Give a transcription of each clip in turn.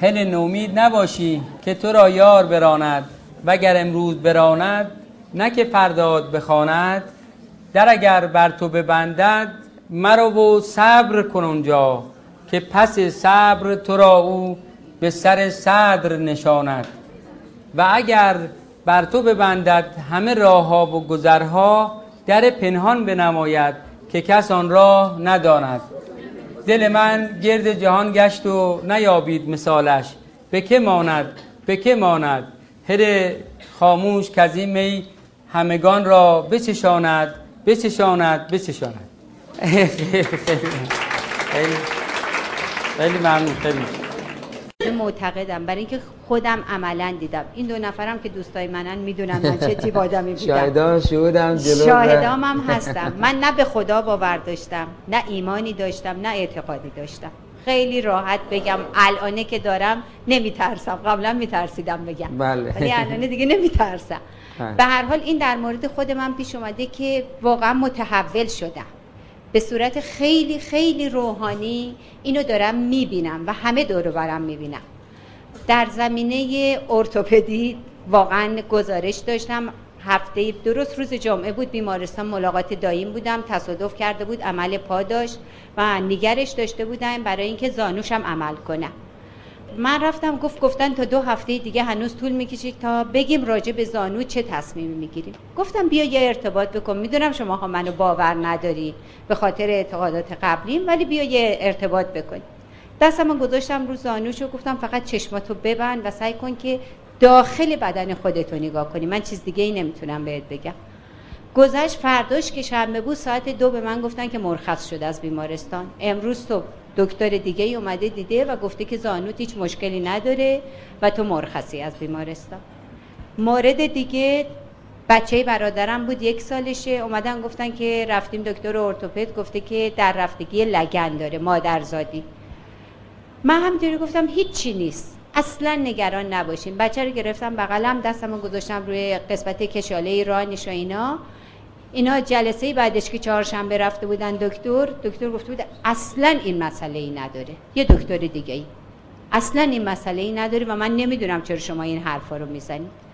هل نومید نباشی که تو را یار براند وگر امروز براند نه که فرداد بخواند. در اگر بر تو ببندد مرا و صبر کن اونجا که پس صبر تو را او به سر صدر نشاند. و اگر بر تو ببندد همه راه ها و گذرها در پنهان بنماید که کس آن راه نداند. دل من گرد جهان گشت و نیابید مثالش. به که ماند؟ به که ماند؟ هر خاموش کزی می همگان را بچشاند بچشاند بچشاند. خیلی خیلی ممنون خیلی معتقدم. برای اینکه خودم عملا دیدم. این دو نفرم که دوستای منن می‌دونم من چه تیپ آدمی بودم. شاهدان شهودم شاهدام هم هستم. من نه به خدا باور داشتم نه ایمانی داشتم نه اعتقادی داشتم. خیلی راحت بگم الانه که دارم نمیترسم. قبلا میترسیدم بگم. بله. ولی الانه دیگه نمیترسم. بله. به هر حال این در مورد خود من پیش اومده که واقعا متحول شدم. به صورت خیلی خیلی روحانی اینو دارم می‌بینم و همه دور برم می‌بینم. در زمینه ارتوپدی واقعا گزارش داشتم. هفته درست روز جمعه بود بیمارستان ملاقات دایم بودم تصادف کرده بود عمل پا داشت و نگرش داشته بودم برای اینکه زانوشم عمل کنم. من رفتم گفت گفتن تا دو هفته دیگه هنوز طول می‌کشه تا بگیم راجع به زانو چه تصمیمی می‌گیریم. گفتم بیا یه ارتباط بکن می‌دونم شما ها منو باور نداری به خاطر اعتقادات قبلیم ولی بیا یه ارتباط بکن دستم گذاشتم رو زانوش و گفتم فقط چشماتو ببند و سعی کن که داخل بدن خودتو نگاه کنی. من چیز دیگه ای نمی‌تونم بهت بگم. گذشت فرداش که شنبه بود ساعت دو به من گفتن که مرخص شده از بیمارستان. امروز صبح دکتر دیگه ای اومده دیده و گفته که زانوت هیچ مشکلی نداره و تو مرخصی از بیمارستان. مورد دیگه بچه برادرم بود یک سالشه. اومدن گفتن که رفتیم دکتر ارتوپد گفته که در رفتگی لگن داره مادرزادی. من همینطوری گفتم هیچی نیست. اصلا نگران نباشین. بچه رو گرفتم بغلم دستم رو گذاشتم روی قسمت کشاله رانش و اینا. اینا جلسه بعدش که چهارشنبه رفته بودن دکتر دکتر گفته بود اصلا این مسئله ای نداره. یه دکتر دیگه ای اصلا این مسئله ای نداره و من نمی‌دونم چرا شما این حرفا رو می‌زنید.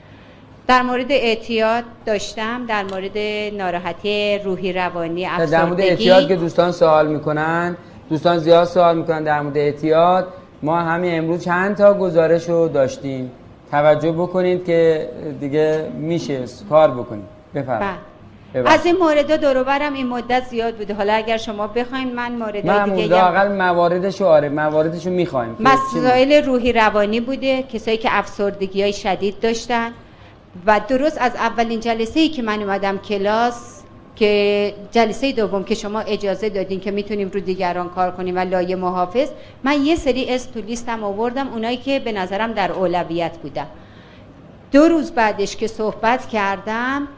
در مورد اعتیاد داشتم در مورد ناراحتی روحی روانی افسردگی در مورد اعتیاد که دوستان سوال می‌کنن دوستان زیاد سوال می‌کنن در مورد اعتیاد. ما همین امروز چند تا گزارش رو داشتیم. توجه بکنید که دیگه میشه کار بکنید بفرمایید. بله. از این مورد دوروبرم این مدت زیاد بوده. حالا اگر شما بخواین من مورد من دیگه اقل مواردشو آره مواردشو می‌خوایم. مسائل روحی روانی بوده. کسایی که افسردگی های شدید داشتن. و درست از اولین جلسه ای که من اومدم کلاس که جلسه دوم که شما اجازه دادین که می‌تونیم رو دیگران کار کنیم و لایه محافظ من یه سری اس تو لیستم آوردم اونایی که به نظرم در اولویت بودم دو روز بعدش که صحبت کردم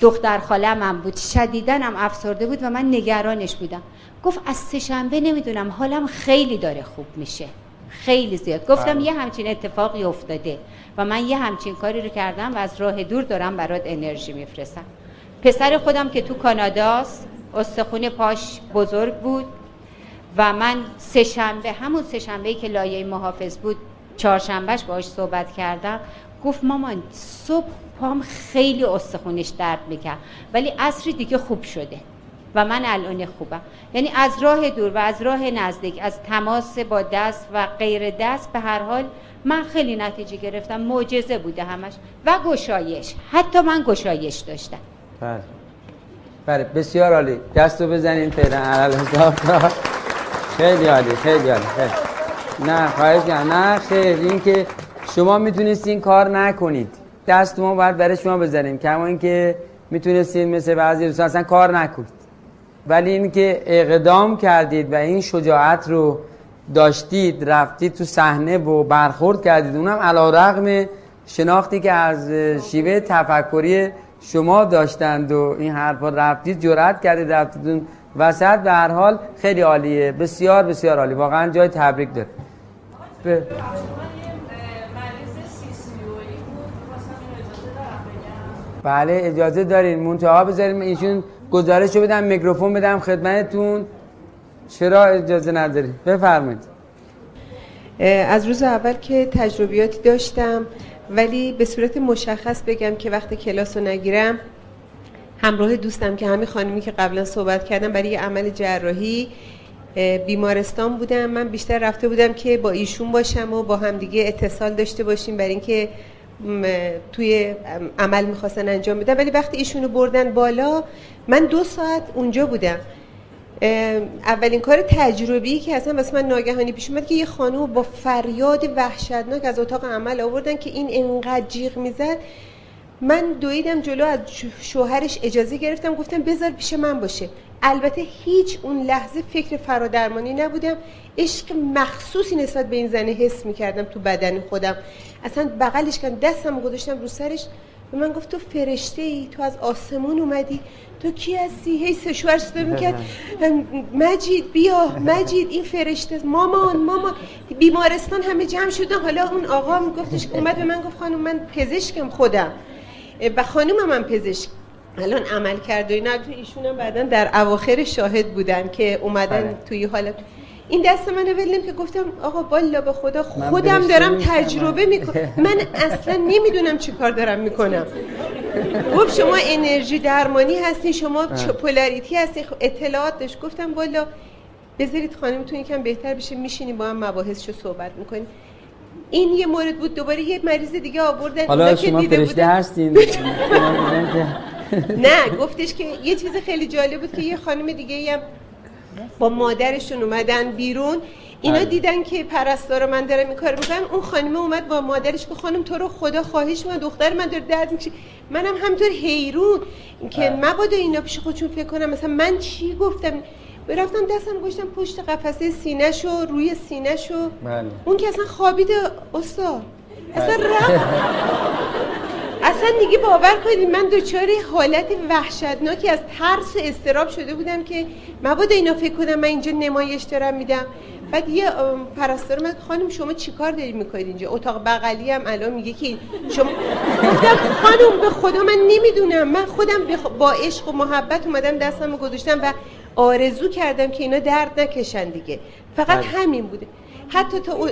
دختر خاله من بود شدیدن هم افسرده بود و من نگرانش بودم. گفت از سهشنبه نمی‌دونم حالم خیلی داره خوب میشه. خیلی زیاد. گفتم یه همچین اتفاقی افتاده و من یه همچین کاری رو کردم و از راه دور دارم برات انرژی میفرستم. پسر خودم که تو کاناداست استخون پاش بزرگ بود و من سه شنبه همون سه شنبه که لایه محافظ بود چهارشنبهش باهاش صحبت کردم. گفت مامان صبح پام خیلی استخونش درد می‌کرد ولی عصری دیگه خوب شده و من الان خوبم. یعنی از راه دور و از راه نزدیک از تماس با دست و غیر دست به هر حال من خیلی نتیجه گرفتم. معجزه بوده همش و گشایش. حتی من گشایش داشتم. بله. بله بسیار عالی. دستو بزنین فعلا علل حساب خیلی عالی خیلی عالی. خیلی. نه خواهش نه خیر. این که شما می‌تونستین کار نکنید. دست ما باید برای شما بزنیم. کما اینکه می‌تونستید مثل بعضی دوستان اصلا کار نکنید. ولی اینکه اقدام کردید و این شجاعت رو داشتید رفتید تو صحنه و برخورد کردید اونم علا رقم شناختی که از شیوه تفکری شما داشتند و این حرفا رفتید جرأت کردید رفتید وسط به هر حال خیلی عالیه. بسیار بسیار عالی. واقعا جای تبریک داره بله اجازه دارین. منتها بذاریم ایشون گزارش رو بدم میکروفون بدم خدمتتون. چرا اجازه نداری بفرمایید. از روز اول که تجربیاتی داشتم ولی به صورت مشخص بگم که وقتی کلاس رو نگیرم همراه دوستم که همین خانمی که قبلا صحبت کردم برای عمل جراحی بیمارستان بودم. من بیشتر رفته بودم که با ایشون باشم و با همدیگه اتصال داشته باشیم برای اینکه توی عمل می‌خواستن انجام بدن. ولی وقتی ایشونو بردن بالا من دو ساعت اونجا بودم. اولین کار تجربی که اصلا واسه من ناگهانی پیش اومد که یه خانم با فریاد وحشتناک از اتاق عمل آوردن که این انقدر جیغ می‌زد. من دویدم جلو از شوهرش اجازه گرفتم گفتم بذار پیش من باشه. البته هیچ اون لحظه فکر فرادرمانی نبودم. عشق مخصوصی نسبت به این زنه حس می‌کردم تو بدن خودم. اصلا بغلش کردم دستم گذاشتم رو سرش. و من گفت تو فرشته ای تو از آسمون اومدی تو کی هستی؟ هی سه شوهر صدا می‌کرد. مجید بیا مجید این فرشته. مامان مامان. بیمارستان همه جمع شدن حالا اون آقا میگفتش اومد به من گفت خانم من پزشکم خودم. و خانم من پزشک. الان عمل کرد و اینا. تو ایشون هم بعدا در اواخر شاهد بودن که اومدن بله. توی حالت این دست من ولیم که گفتم آقا بالا به خدا خودم دارم تجربه می‌کنم. من اصلا نمی‌دونم چی کار دارم می‌کنم. گفت شما انرژی درمانی هستی شما پولاریتی هستی. اطلاعات داشت. گفتم بالا بذارید خانمتون یکم بهتر بشه میشینیم با هم مباحثشو صحبت می‌کنیم. این یه مورد بود. دوباره یه مریض دیگه آوردن حالا شما فرشته هستین. نه گفتش که یه چیز خیلی جالب بود که یه خانم دیگه هم با مادرشون اومدن بیرون. اینا بله. دیدن که پرستار من دارم این کار می‌کنم اون خانم اومد با مادرش که خانم تو رو خدا خواهش من دختر من داره درد میشه منم همطور حیرون که بله. مبادا اینا پیش خودشون فکر کنم مثلا من چی گفتم؟ رفتم دستم گوشتم پشت قفسه سینه‌شو روی سینه‌شو بله. اون که اصلا خوابیده استاد. اصلا رفت. اصلا دیگه باور کنید من دچار حالت وحشتناکی از ترس و استراب شده بودم که مبادا اینا فکر کنم من اینجا نمایش دارم میدم. بعد یه پرستار من خانم شما چیکار داری می‌کنید اینجا؟ اتاق بغلی هم الان میگه که شما گفتم خانم به خدا من نمی‌دونم. من خودم با عشق و محبت اومدم دستم رو گذاشتم و آرزو کردم که اینا درد نکشن دیگه. فقط بله. همین بوده. حتی تا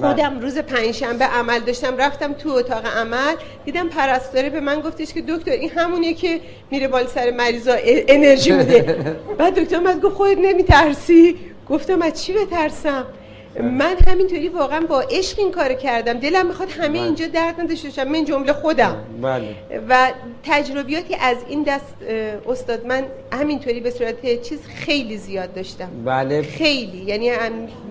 خودم روز پنجشنبه عمل داشتم رفتم تو اتاق عمل دیدم پرستاره به من گفتش که دکتر این همونیه که میره بال سر مریضا انرژی میده. بعد دکتر من گفت خودت نمیترسی؟ گفتم از چی بترسم؟ من همینطوری واقعا با عشق این کار کردم. دلم می‌خواد همه بله. اینجا درد نداشته باشم. من جمله خودم. بله. و تجربیاتی از این دست استاد من همینطوری به صورت چیز خیلی زیاد داشتم. بله. خیلی. یعنی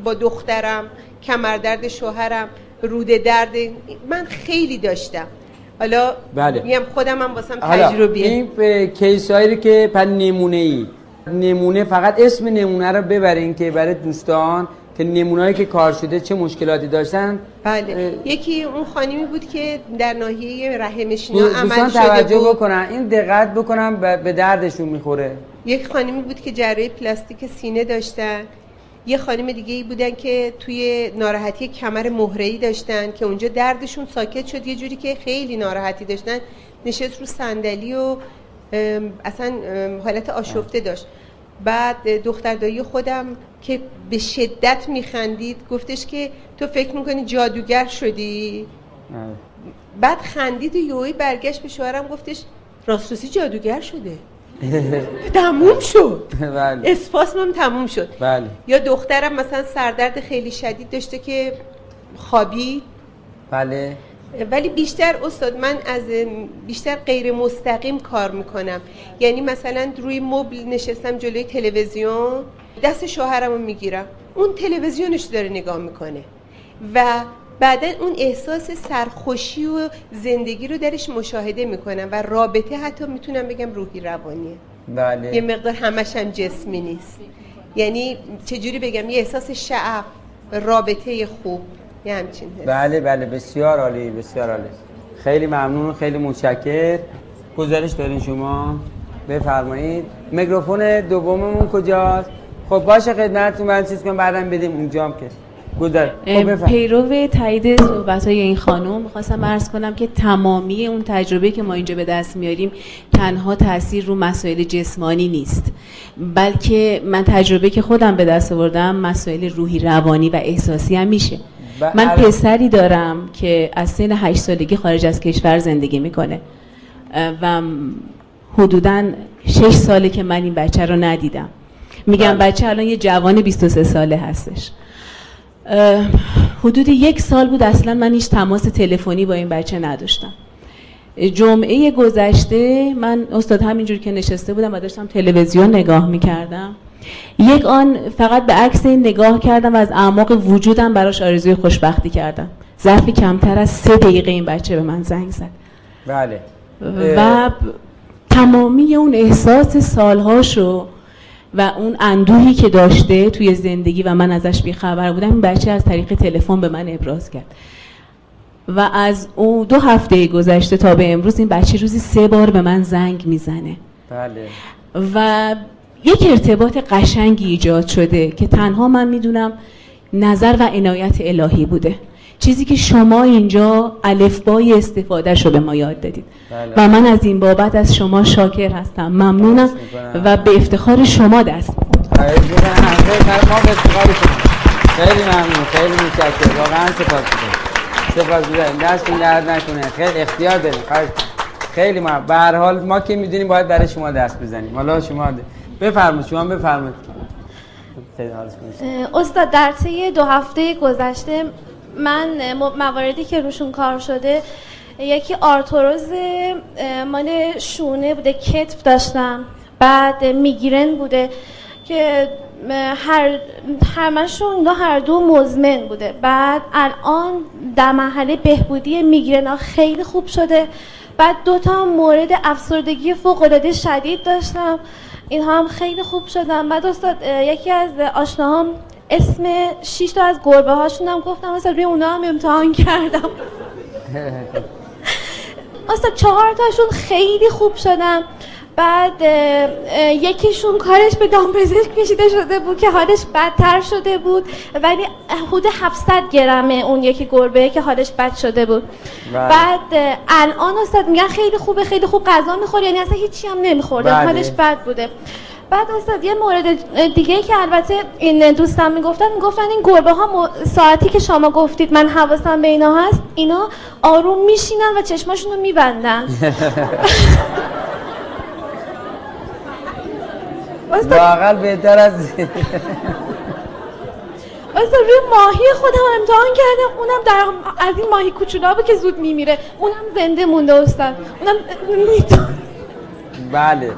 با دخترم. کمردرد شوهرم روده درد من خیلی داشتم. حالا بله. میگم خودم هم واسم تجربیه. این کیس هایی که پر نمونه ای نمونه فقط اسم نمونه رو ببرین که برای دوستان که نمونه‌ای که کار شده چه مشکلاتی داشتن. بله. یکی اون خانمی بود که در ناحیه رحمشینا عمل شده توجه بکنن. این دقت بکنن به دردشون می‌خوره. یک خانمی بود که جراحی پلاستیک سینه داشتن. یه خانم دیگه ای بودن که توی ناراحتی کمر مهره‌ای داشتن که اونجا دردشون ساکت شد. یه جوری که خیلی ناراحتی داشتن. نشست رو صندلی و اصلا حالت آشفته داشت. بعد دختر دایی خودم که به شدت میخندید گفتش که تو فکر می‌کنی جادوگر شدی؟ بعد خندید و یوهی برگشت به شوهرم گفتش راستوسی جادوگر شده. تموم شد. بله. اسپاسمم تموم شد. بله. یا دخترم مثلا سردرد خیلی شدید داشته که خوابی؟ بله. ولی بیشتر استاد من از بیشتر غیر مستقیم کار می‌کنم. یعنی مثلا روی مبل نشستم جلوی تلویزیون دست شوهرم رو می‌گیرم. اون تلویزیونش داره نگاه می‌کنه. و بعدا اون احساس سرخوشی و زندگی رو درش مشاهده می‌کنم و رابطه حتی می‌تونم بگم روحی روانیه. بله. یه مقدار همش هم جسمی نیست. یعنی چجوری بگم؟ یه احساس شعف رابطه خوب یه همچین بله بله. بسیار عالی بسیار عالی. خیلی ممنون خیلی متشکر گزارش دارین شما. بفرمایید. میکروفون دوممون کجاست؟ خب باشه خدمتتون. من چیز کنم بعدم بدیم. اونجام که. گذر. خب پیرو تایید صحبت های این خانم می‌خواستم عرض کنم که تمامی اون تجربه که ما اینجا به دست میاریم تنها تاثیر رو مسائل جسمانی نیست. بلکه من تجربه که خودم به دست آوردم مسائل روحی روانی و احساسی هم میشه. من پسری دارم که از سن هشت سالگی خارج از کشور زندگی می‌کنه. و حدودا شش ساله که من این بچه رو ندیدم. میگم بله. بچه الان یه جوان 23 ساله هستش. حدود یک سال بود اصلا من هیچ تماس تلفنی با این بچه نداشتم. جمعه گذشته من استاد همینجور که نشسته بودم و داشتم تلویزیون نگاه می‌کردم. یک آن فقط به عکس این نگاه کردم و از اعماق وجودم براش آرزوی خوشبختی کردم. ظرفی کمتر از سه دقیقه این بچه به من زنگ زد. بله. و تمامی اون احساس سالهاشو و اون اندوهی که داشته توی زندگی و من ازش بیخبر بودم این بچه از طریق تلفن به من ابراز کرد. و از اون دو هفته گذشته تا به امروز این بچه روزی سه بار به من زنگ می‌زنه. بله. و یک ارتباط قشنگی ایجاد شده که تنها من می‌دونم نظر و عنایت الهی بوده. چیزی که شما اینجا الفبای استفاده شو به ما یاد دادید. بله. و من از این بابت از شما شاکر هستم. ممنونم و به افتخار شما دست خیلی ممنون. خیلی متشکرم. واقعا سپاس سپاس دستون درد نکنه. خیلی اختیار داریم. خیلی ما به هر حال ما که می‌دونیم باید برای شما دست بزنیم. حالا شما بفرمایید. شما بفرمایید. استاد در طی دو هفته گذشته من مواردی که روشون کار شده یکی آرتروز مال شونه بوده کتف داشتم. بعد می‌گیرن بوده که هر همشون هر دو مزمن بوده. بعد الان در مرحله بهبودی میگرن ها خیلی خوب شده. بعد دو تا مورد افسردگی فوق العاده شدید داشتم. اینها هم خیلی خوب شدن. بعد استاد یکی از آشناهام اسم 6 تا از گربه هاشون هم گفتم. مثلا روی اونا هم امتحان کردم. اصلا چهار تاشون خیلی خوب شدن. بعد یکیشون کارش به دامپزشک کشیده شده بود که حالش بدتر شده بود. ولی حدود 700 گرمه اون یکی گربه که حالش بد شده بود. بله. بعد الان استاد میگن خیلی خوبه خیلی خوب غذا می‌خوره یعنی اصلا هیچی هم نمیخورده. بله. حالش بد بوده. بعد استاد یه مورد دیگه که البته این دوستم می‌گفتن می‌گفتن این گربه ها ساعتی که شما گفتید من حواسم به اینا هست اینا آروم میشینن و چشماشون رو میبندن. واقعا بهتر از اصلا روی ماهی خودم امتحان کردم اونم در از این ماهی کوچولا که زود میمیره. اونم زنده مونده استاد. اونم بله.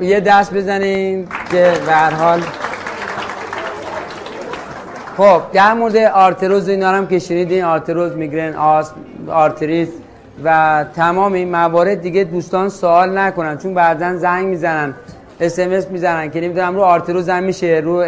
یه دست بزنین که به هر حال خب در مورد آرتروز اینا هم که شنیدین آرتروز میگرن آسم آرتریت و تمام این موارد دیگه دوستان سوال نکنن چون بعدا زنگ می‌زنن اس می‌زنن که نمی‌دونم رو آرتروز هم میشه رو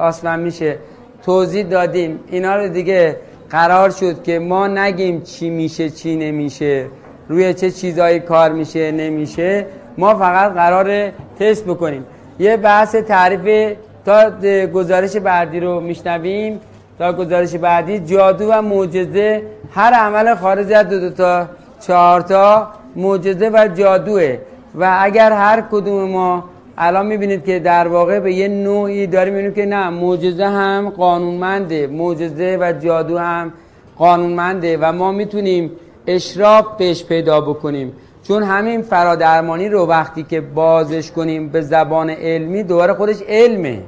آسم میشه. توضیح دادیم. اینا رو دیگه قرار شد که ما نگیم چی میشه چی نمیشه روی چه چیزایی کار میشه نمیشه. ما فقط قرار تست بکنیم. یه بحث تعریف تا گزارش بعدی رو میشنویم. تا گزارش بعدی جادو و معجزه. هر عمل خارج از دو, دو تا چهار تا معجزه و جادوه. و اگر هر کدوم ما الان می‌بینید که در واقع به یه نوعی داریم می‌بینیم که نه معجزه هم قانونمنده معجزه و جادو هم قانونمنده و ما می‌تونیم اشراف بهش پیدا بکنیم. چون همین فرادرمانی رو وقتی که بازش کنیم به زبان علمی دوباره خودش علمه.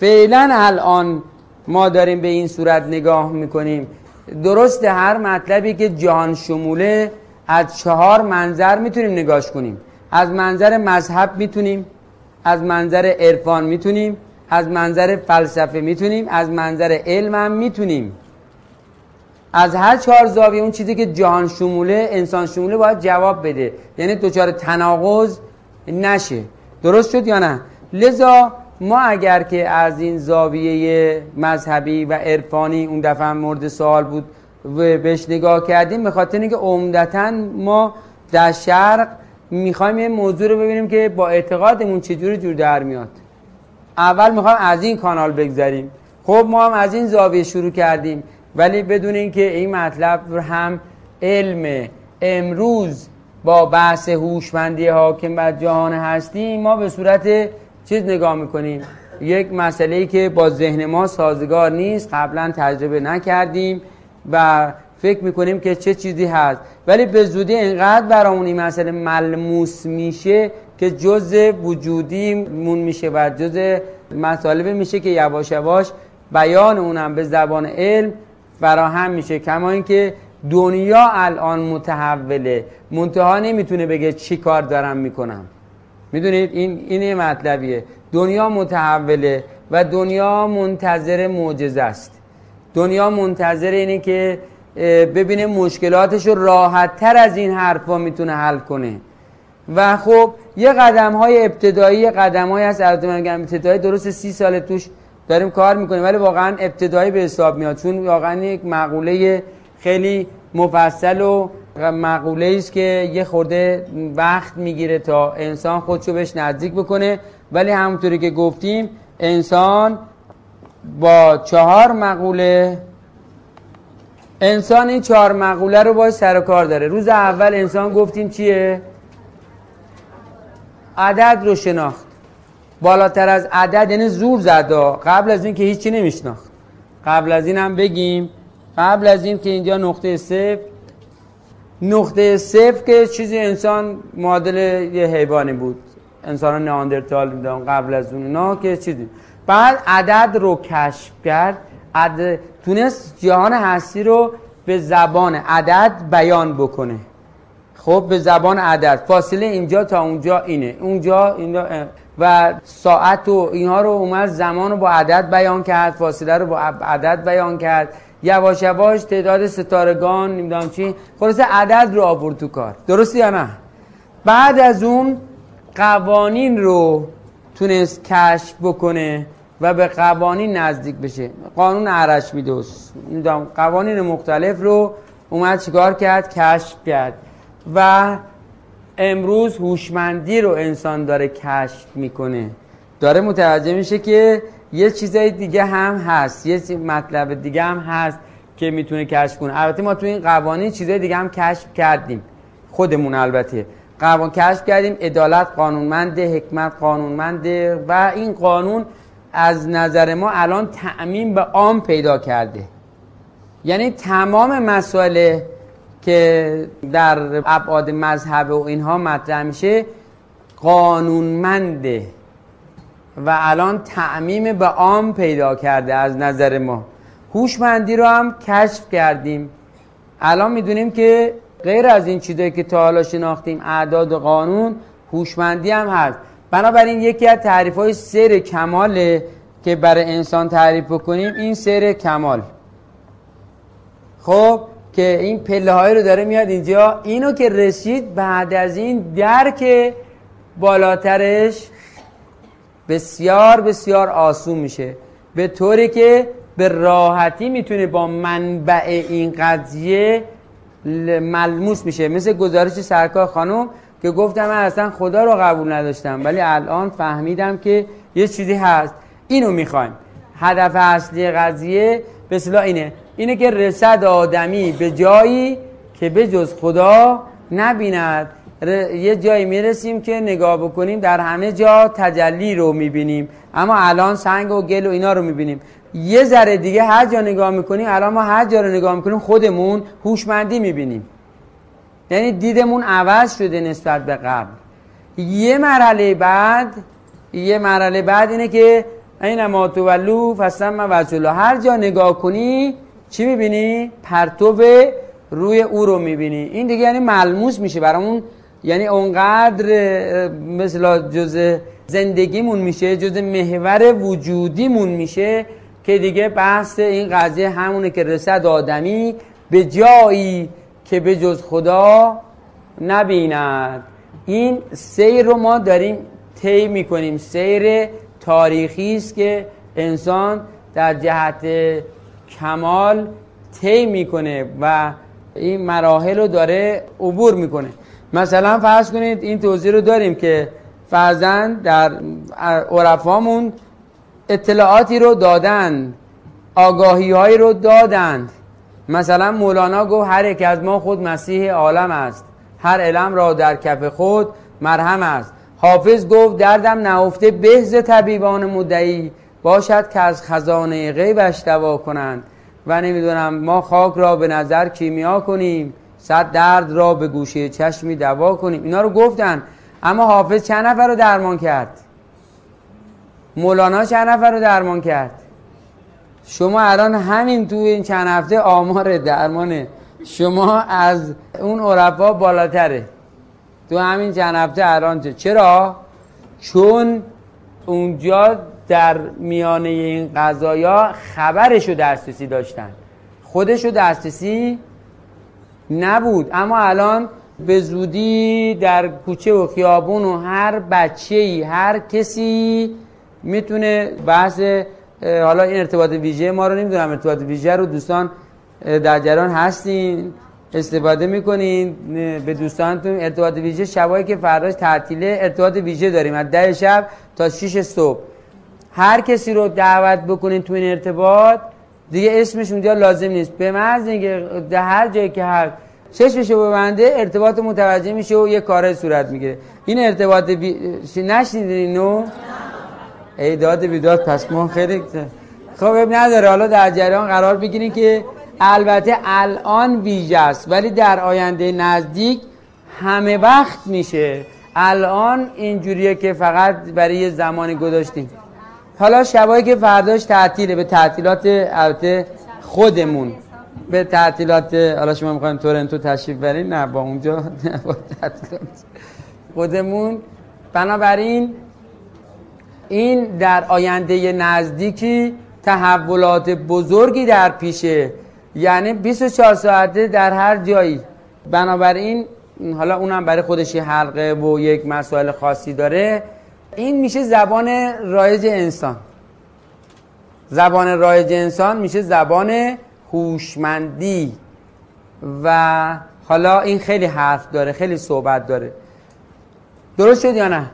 فعلا الان ما داریم به این صورت نگاه می‌کنیم. درست هر مطلبی که جهان شموله از چهار منظر می‌تونیم نگاش کنیم. از منظر مذهب می‌تونیم از منظر عرفان می‌تونیم از منظر فلسفه می‌تونیم از منظر علم هم می‌تونیم. از هر چهار زاویه اون چیزی که جهان شموله انسان شموله باید جواب بده. یعنی دچار تناقض نشه. درست شد یا نه؟ لذا ما اگر که از این زاویه مذهبی و عرفانی اون دفعه مورد سوال بود و بهش نگاه کردیم به خاطر اینکه عمدتا ما در شرق می‌خوایم یه موضوع رو ببینیم که با اعتقادمون چجوری جور در میاد. اول می‌خوایم از این کانال بگذاریم خب ما هم از این زاویه شروع کردیم. ولی بدون اینکه این مطلب هم علم امروز با بحث هوشمندی حاکم بر جهان هستیم ما به صورت چیز نگاه می‌کنیم؟ یک مسئله ای که با ذهن ما سازگار نیست قبلا تجربه نکردیم و فکر می‌کنیم که چه چیزی هست. ولی به زودی انقدر برامون این مسئله ملموس میشه که جز وجودیمون میشه و جز مطالب میشه که یواش یواش بیان اونم به زبان علم فراهم میشه. کما اینکه دنیا الان متحوله. منتها نمی‌تونه بگه چی کار دارم می‌کنم. می‌دونید؟ این این مطلبیه. دنیا متحوله و دنیا منتظر معجزه است. دنیا منتظر اینه که ببینه مشکلاتش رو راحت تر از این حرفا می‌تونه حل کنه. و خب یه قدم های ابتدایی قدم های هست. البته من ابتدایی درست سی سال توش داریم کار می‌کنیم ولی واقعا ابتدایی به حساب میاد چون واقعا یک مقوله خیلی مفصل و مقوله است که یه خورده وقت می‌گیره تا انسان خودشو بهش نزدیک بکنه. ولی همونطوری که گفتیم انسان با چهار مقوله انسان این چهار مقوله رو باید سر کار داره. روز اول انسان گفتیم چیه؟ عدد رو شناخت. بالاتر از عدد یعنی زور زد قبل از این که هیچی نمیشناخت. قبل از این هم بگیم قبل از این که اینجا نقطه صفر نقطه صفر که چیزی انسان معادل یه حیوانی بود. انسان ناندرتال بودن قبل از اون که چیزی. بعد عدد رو کشف کرد. عدد تونست جهان هستی رو به زبان عدد بیان بکنه. خب به زبان عدد فاصله اینجا تا اونجا اینه. اونجا اینجا و ساعت و اینها رو اومد زمان رو با عدد بیان کرد فاصله رو با عدد بیان کرد. یواش یواش تعداد ستارگان نمی‌دونم چی خلاصه عدد رو آورد تو کار. درست یا نه؟ بعد از اون قوانین رو تونست کشف بکنه و به قوانین نزدیک بشه. قانون عرش میدوس قوانین مختلف رو اومد چیکار کرد؟ کشف کرد. و امروز هوشمندی رو انسان داره کشف می‌کنه. داره متوجه میشه که یه چیزای دیگه هم هست یه مطلب دیگه هم هست که می‌تونه کشف کنه. البته ما تو این قوانین چیزای دیگه هم کشف کردیم. خودمون البته. قوان کشف کردیم عدالت قانونمنده حکمت قانونمنده و این قانون از نظر ما الان تعمین به عام پیدا کرده. یعنی تمام مسائل که در ابعاد مذهب و اینها مطرح میشه قانونمنده. و الان تعمیم به عام پیدا کرده از نظر ما. هوشمندی رو هم کشف کردیم. الان می‌دونیم که غیر از این چیزایی که تا حالا شناختیم اعداد و قانون هوشمندی هم هست. بنابراین یکی از تعریف های سر کماله که برای انسان تعریف بکنیم این سر کمال. خب که این پله های رو داره میاد اینجا. اینو که رسید بعد از این درک بالاترش بسیار بسیار آسون میشه. به طوری که به راحتی می‌تونه با منبع این قضیه ملموس میشه. مثل گزارش سرکار خانم که گفتم من اصلا خدا رو قبول نداشتم ولی الان فهمیدم که یه چیزی هست. اینو می‌خوایم. هدف اصلی قضیه به اینه. اینه که رسد آدمی به جایی که به جز خدا نبیند. یه جایی می‌رسیم که نگاه بکنیم در همه جا تجلی رو می‌بینیم. اما الان سنگ و گل و اینا رو می‌بینیم. یه ذره دیگه هر جا نگاه می‌کنیم الان ما هر جا رو نگاه می‌کنیم خودمون هوشمندی می‌بینیم. یعنی دیدمون عوض شده نسبت به قبل. یه مرحله بعد یه مرحله بعد اینه که این ما تولو فسم وجه هر جا نگاه کنی چی می‌بینی؟ پرتو روی او رو می‌بینی. این دیگه یعنی ملموس میشه برامون یعنی اونقدر مثلا جز زندگیمون میشه جز محور وجودیمون میشه که دیگه بحث این قضیه همونه که رسد آدمی به جایی که به جز خدا نبیند. این سیر رو ما داریم طی می‌کنیم. سیر تاریخی است که انسان در جهت کمال طی می‌کنه و این مراحل رو داره عبور می‌کنه. مثلا فرض کنید این توضیح رو داریم که فرزن در عرفامون اطلاعاتی رو دادن آگاهی هایی رو دادند مثلا مولانا گفت هر یک از ما خود مسیح عالم است. هر علم را در کف خود مرهم است. حافظ گفت دردم نهفته بهز طبیبان مدعی. باشد که از خزانه غیبش دوا کنند. و نمی‌دونم ما خاک را به نظر کیمیا کنیم صد درد را به گوشه چشمی دوا کنیم. اینا رو گفتن. اما حافظ چند نفر رو درمان کرد؟ مولانا چند نفر رو درمان کرد؟ شما الان همین تو این چند هفته آمار درمانه شما از اون عرفا بالاتره. تو همین چند هفته الان چرا؟ چون اونجا در میانه این قضایا خبرشو دسترسی داشتن. خودشو دسترسی نبود. اما الان به زودی در کوچه و خیابون و هر بچه ای هر کسی می‌تونه بحث حالا این ارتباط ویژه ما رو نمی‌دونم ارتباط ویژه رو دوستان در جریان هستین؟ استفاده می‌کنین؟ به دوستانتون ارتباط ویژه شبایی که فرداش تعطیله ارتباط ویژه داریم. از ده شب تا 6 صبح. هر کسی رو دعوت بکنین تو این ارتباط دیگه اسمش اونجا لازم نیست. به محض اینکه هر جایی که هر چشمشو ببنده ارتباط متوجه میشه و یه کار صورت می‌گیره. این ارتباط بی... نشنیدین اینو؟ ای داد بیداد پس ما خیلی خب نداره. حالا در جریان قرار بگیریم که البته الان ویژه است ولی در آینده نزدیک همه وقت میشه. الان اینجوریه که فقط برای زمانی گذاشتیم. حالا شبایی که فرداش تعطیله به تعطیلات البته خودمون. به تعطیلات حالا شما می‌خوایم تورنتو تشریف برین؟ نه با اونجا با تعطیلات. خودمون. بنابراین این در آینده نزدیکی تحولات بزرگی در پیشه. یعنی 24 ساعته در هر جایی. بنابراین حالا اونم برای خودش حلقه و یک مسائل خاصی داره. این میشه زبان رایج انسان. زبان رایج انسان میشه زبان هوشمندی. و حالا این خیلی حرف داره خیلی صحبت داره. درست شد یا نه؟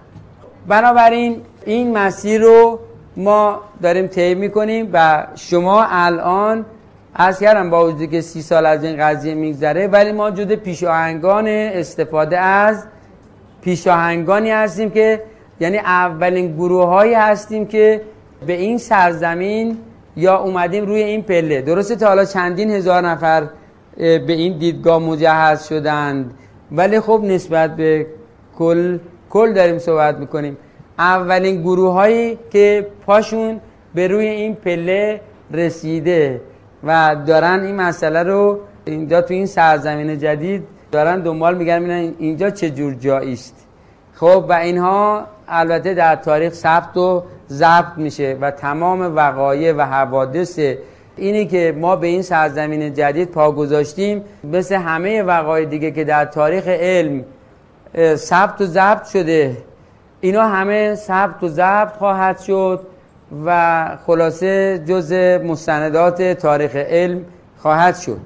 بنابراین این مسیر رو ما داریم طی می‌کنیم و شما الان از کردم با وجودی که سی سال از این قضیه میگذره ولی ما جد پیشاهنگان استفاده از پیشاهنگانی هستیم که یعنی اولین گروه هایی هستیم که به این سرزمین یا اومدیم روی این پله. درسته تا حالا چندین هزار نفر به این دیدگاه مجهز شدند. ولی خب نسبت به کل کل داریم صحبت می‌کنیم. اولین گروه هایی که پاشون به روی این پله رسیده و دارن این مسئله رو اینجا تو این سرزمین جدید دارن دنبال میگن اینجا چه جور جایی است. خب و اینها البته در تاریخ ثبت و ضبط میشه و تمام وقایع و حوادث اینی که ما به این سرزمین جدید پا گذاشتیم مثل همه وقایع دیگه که در تاریخ علم ثبت و ضبط شده. اینا همه ثبت و ضبط خواهد شد و خلاصه جز مستندات تاریخ علم خواهد شد.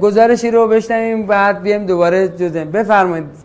گزارشی رو بشنویم بعد بیم دوباره جزء بفرمایید.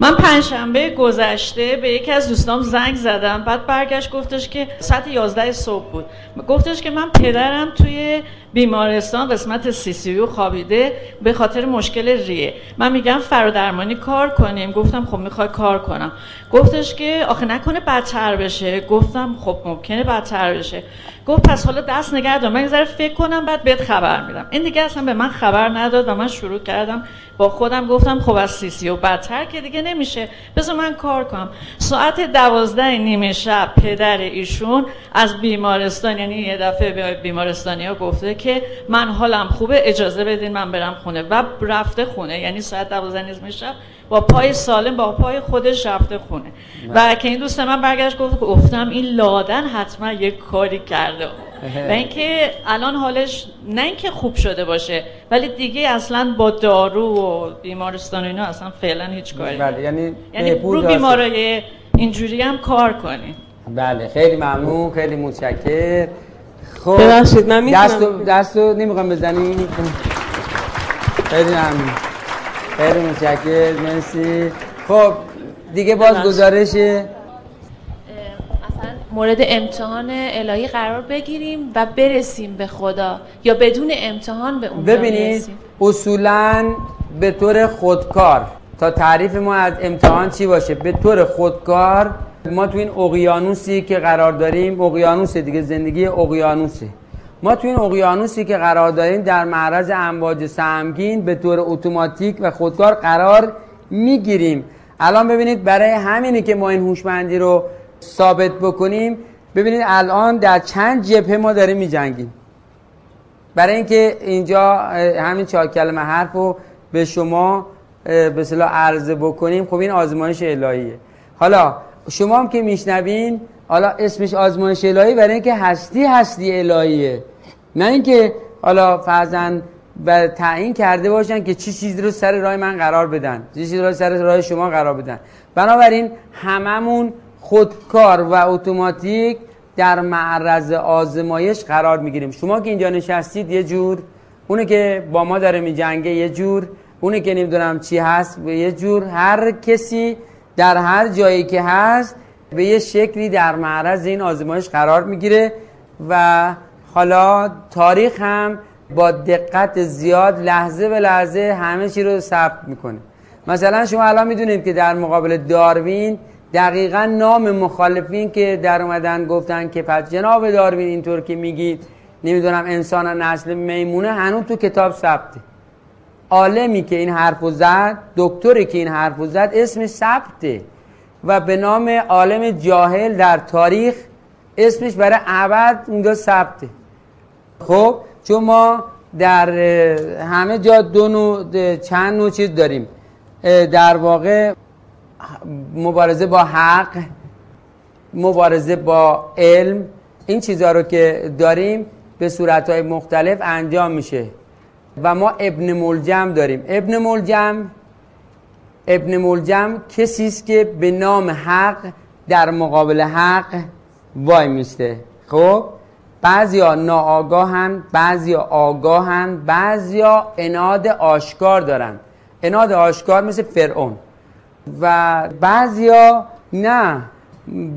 من پنجشنبه گذشته به یکی از دوستام زنگ زدم. بعد برگشت گفتش که ساعت 11 صبح بود. گفتش که من پدرم توی بیمارستان قسمت سی خوابیده به خاطر مشکل ریه. من میگم فرادرمانی کار کنیم. گفتم خب می‌خوای کار کنم. گفتش که آخه نکنه بدتر بشه. گفتم خب ممکنه بدتر بشه. گفت پس حالا دست نگه دار. من ذره فکر کنم بعد بهت خبر میدم. این دیگه اصلا به من خبر نداد و من شروع کردم با خودم گفتم خب از سی سی و بدتر که دیگه نمیشه. بذار من کار کنم. ساعت دوازده نیمه شب پدر ایشون از بیمارستان یعنی یه دفعه بیمارستانی ها گفته که من حالم خوبه اجازه بدین من برم خونه. و رفته خونه یعنی ساعت دوازده نیمه شب با پای سالم با پای خودش رفته خونه. و که این دوست من برگشت گفت گفتم این لادن حتما یک کاری کرده. و اینکه الان حالش نه اینکه خوب شده باشه ولی دیگه اصلا با دارو و بیمارستان اینا اصلا فعلا هیچ کاری بله یعنی, یعنی رو بیمارای اینجوری هم کار کنیم بله خیلی ممنون خیلی متشکر خب. ببخشید من می‌تونم دستو دستو نمی‌خوام بزنی خیلی ممنون. خیلی متشکر مرسی. خب دیگه باز گزارش اصلا مورد امتحان الهی قرار بگیریم و برسیم به خدا یا بدون امتحان به اون ببینید اصولا به طور خودکار تا تعریف ما از امتحان چی باشه؟ به طور خودکار ما تو این اقیانوسی که قرار داریم اقیانوس دیگه زندگی اقیانوسه. ما تو این اقیانوسی که قرار داریم در معرض امواج سهمگین به طور اتوماتیک و خودکار قرار می‌گیریم. الان ببینید برای همینی که ما این هوشمندی رو ثابت بکنیم ببینید الان در چند جبهه ما داریم میجنگیم. برای اینکه اینجا همین چهار کلمه حرف رو به شما به صلاح عرضه بکنیم. خب این آزمایش الهیه. حالا شما هم که میشنوین حالا اسمش آزمایش الهی برای اینکه هستی هستی الهیه. نه اینکه حالا فرزن و تعیین کرده باشن که چی چیزی رو سر راه من قرار بدن چی چیزی رو سر راه شما قرار بدن. بنابراین هممون خودکار و اتوماتیک در معرض آزمایش قرار می‌گیریم. شما که اینجا نشستید یه جور اونه که با ما داره میجنگه یه جور اونه که نمی‌دونم چی هست یه جور هر کسی در هر جایی که هست به یه شکلی در معرض این آزمایش قرار می‌گیره و حالا تاریخ هم با دقت زیاد لحظه به لحظه همه چی رو ثبت می‌کنه. مثلا شما الان می‌دونید که در مقابل داروین دقیقا نام مخالفین که در اومدن گفتن که پس جناب داروین اینطور که میگید نمی‌دونم انسان نسل میمونه هنوز تو کتاب ثبته. عالمی که این حرفو زد دکتری که این حرفو زد اسمش ثبته و به نام عالم جاهل در تاریخ اسمش برای ابد اونجا ثبته. خب چون ما در همه جا دو نوع چند نوع چیز داریم. در واقع مبارزه با حق مبارزه با علم این چیزها رو که داریم به صورتهای مختلف انجام میشه. و ما ابن ملجم داریم. ابن ملجم ابن ملجم کسی است که به نام حق در مقابل حق وای میسته. خب؟ بعضیا ناآگاهن بعضیا آگاهن بعضیا اناد آشکار دارن. اناد آشکار مثل فرعون. و بعضیا نه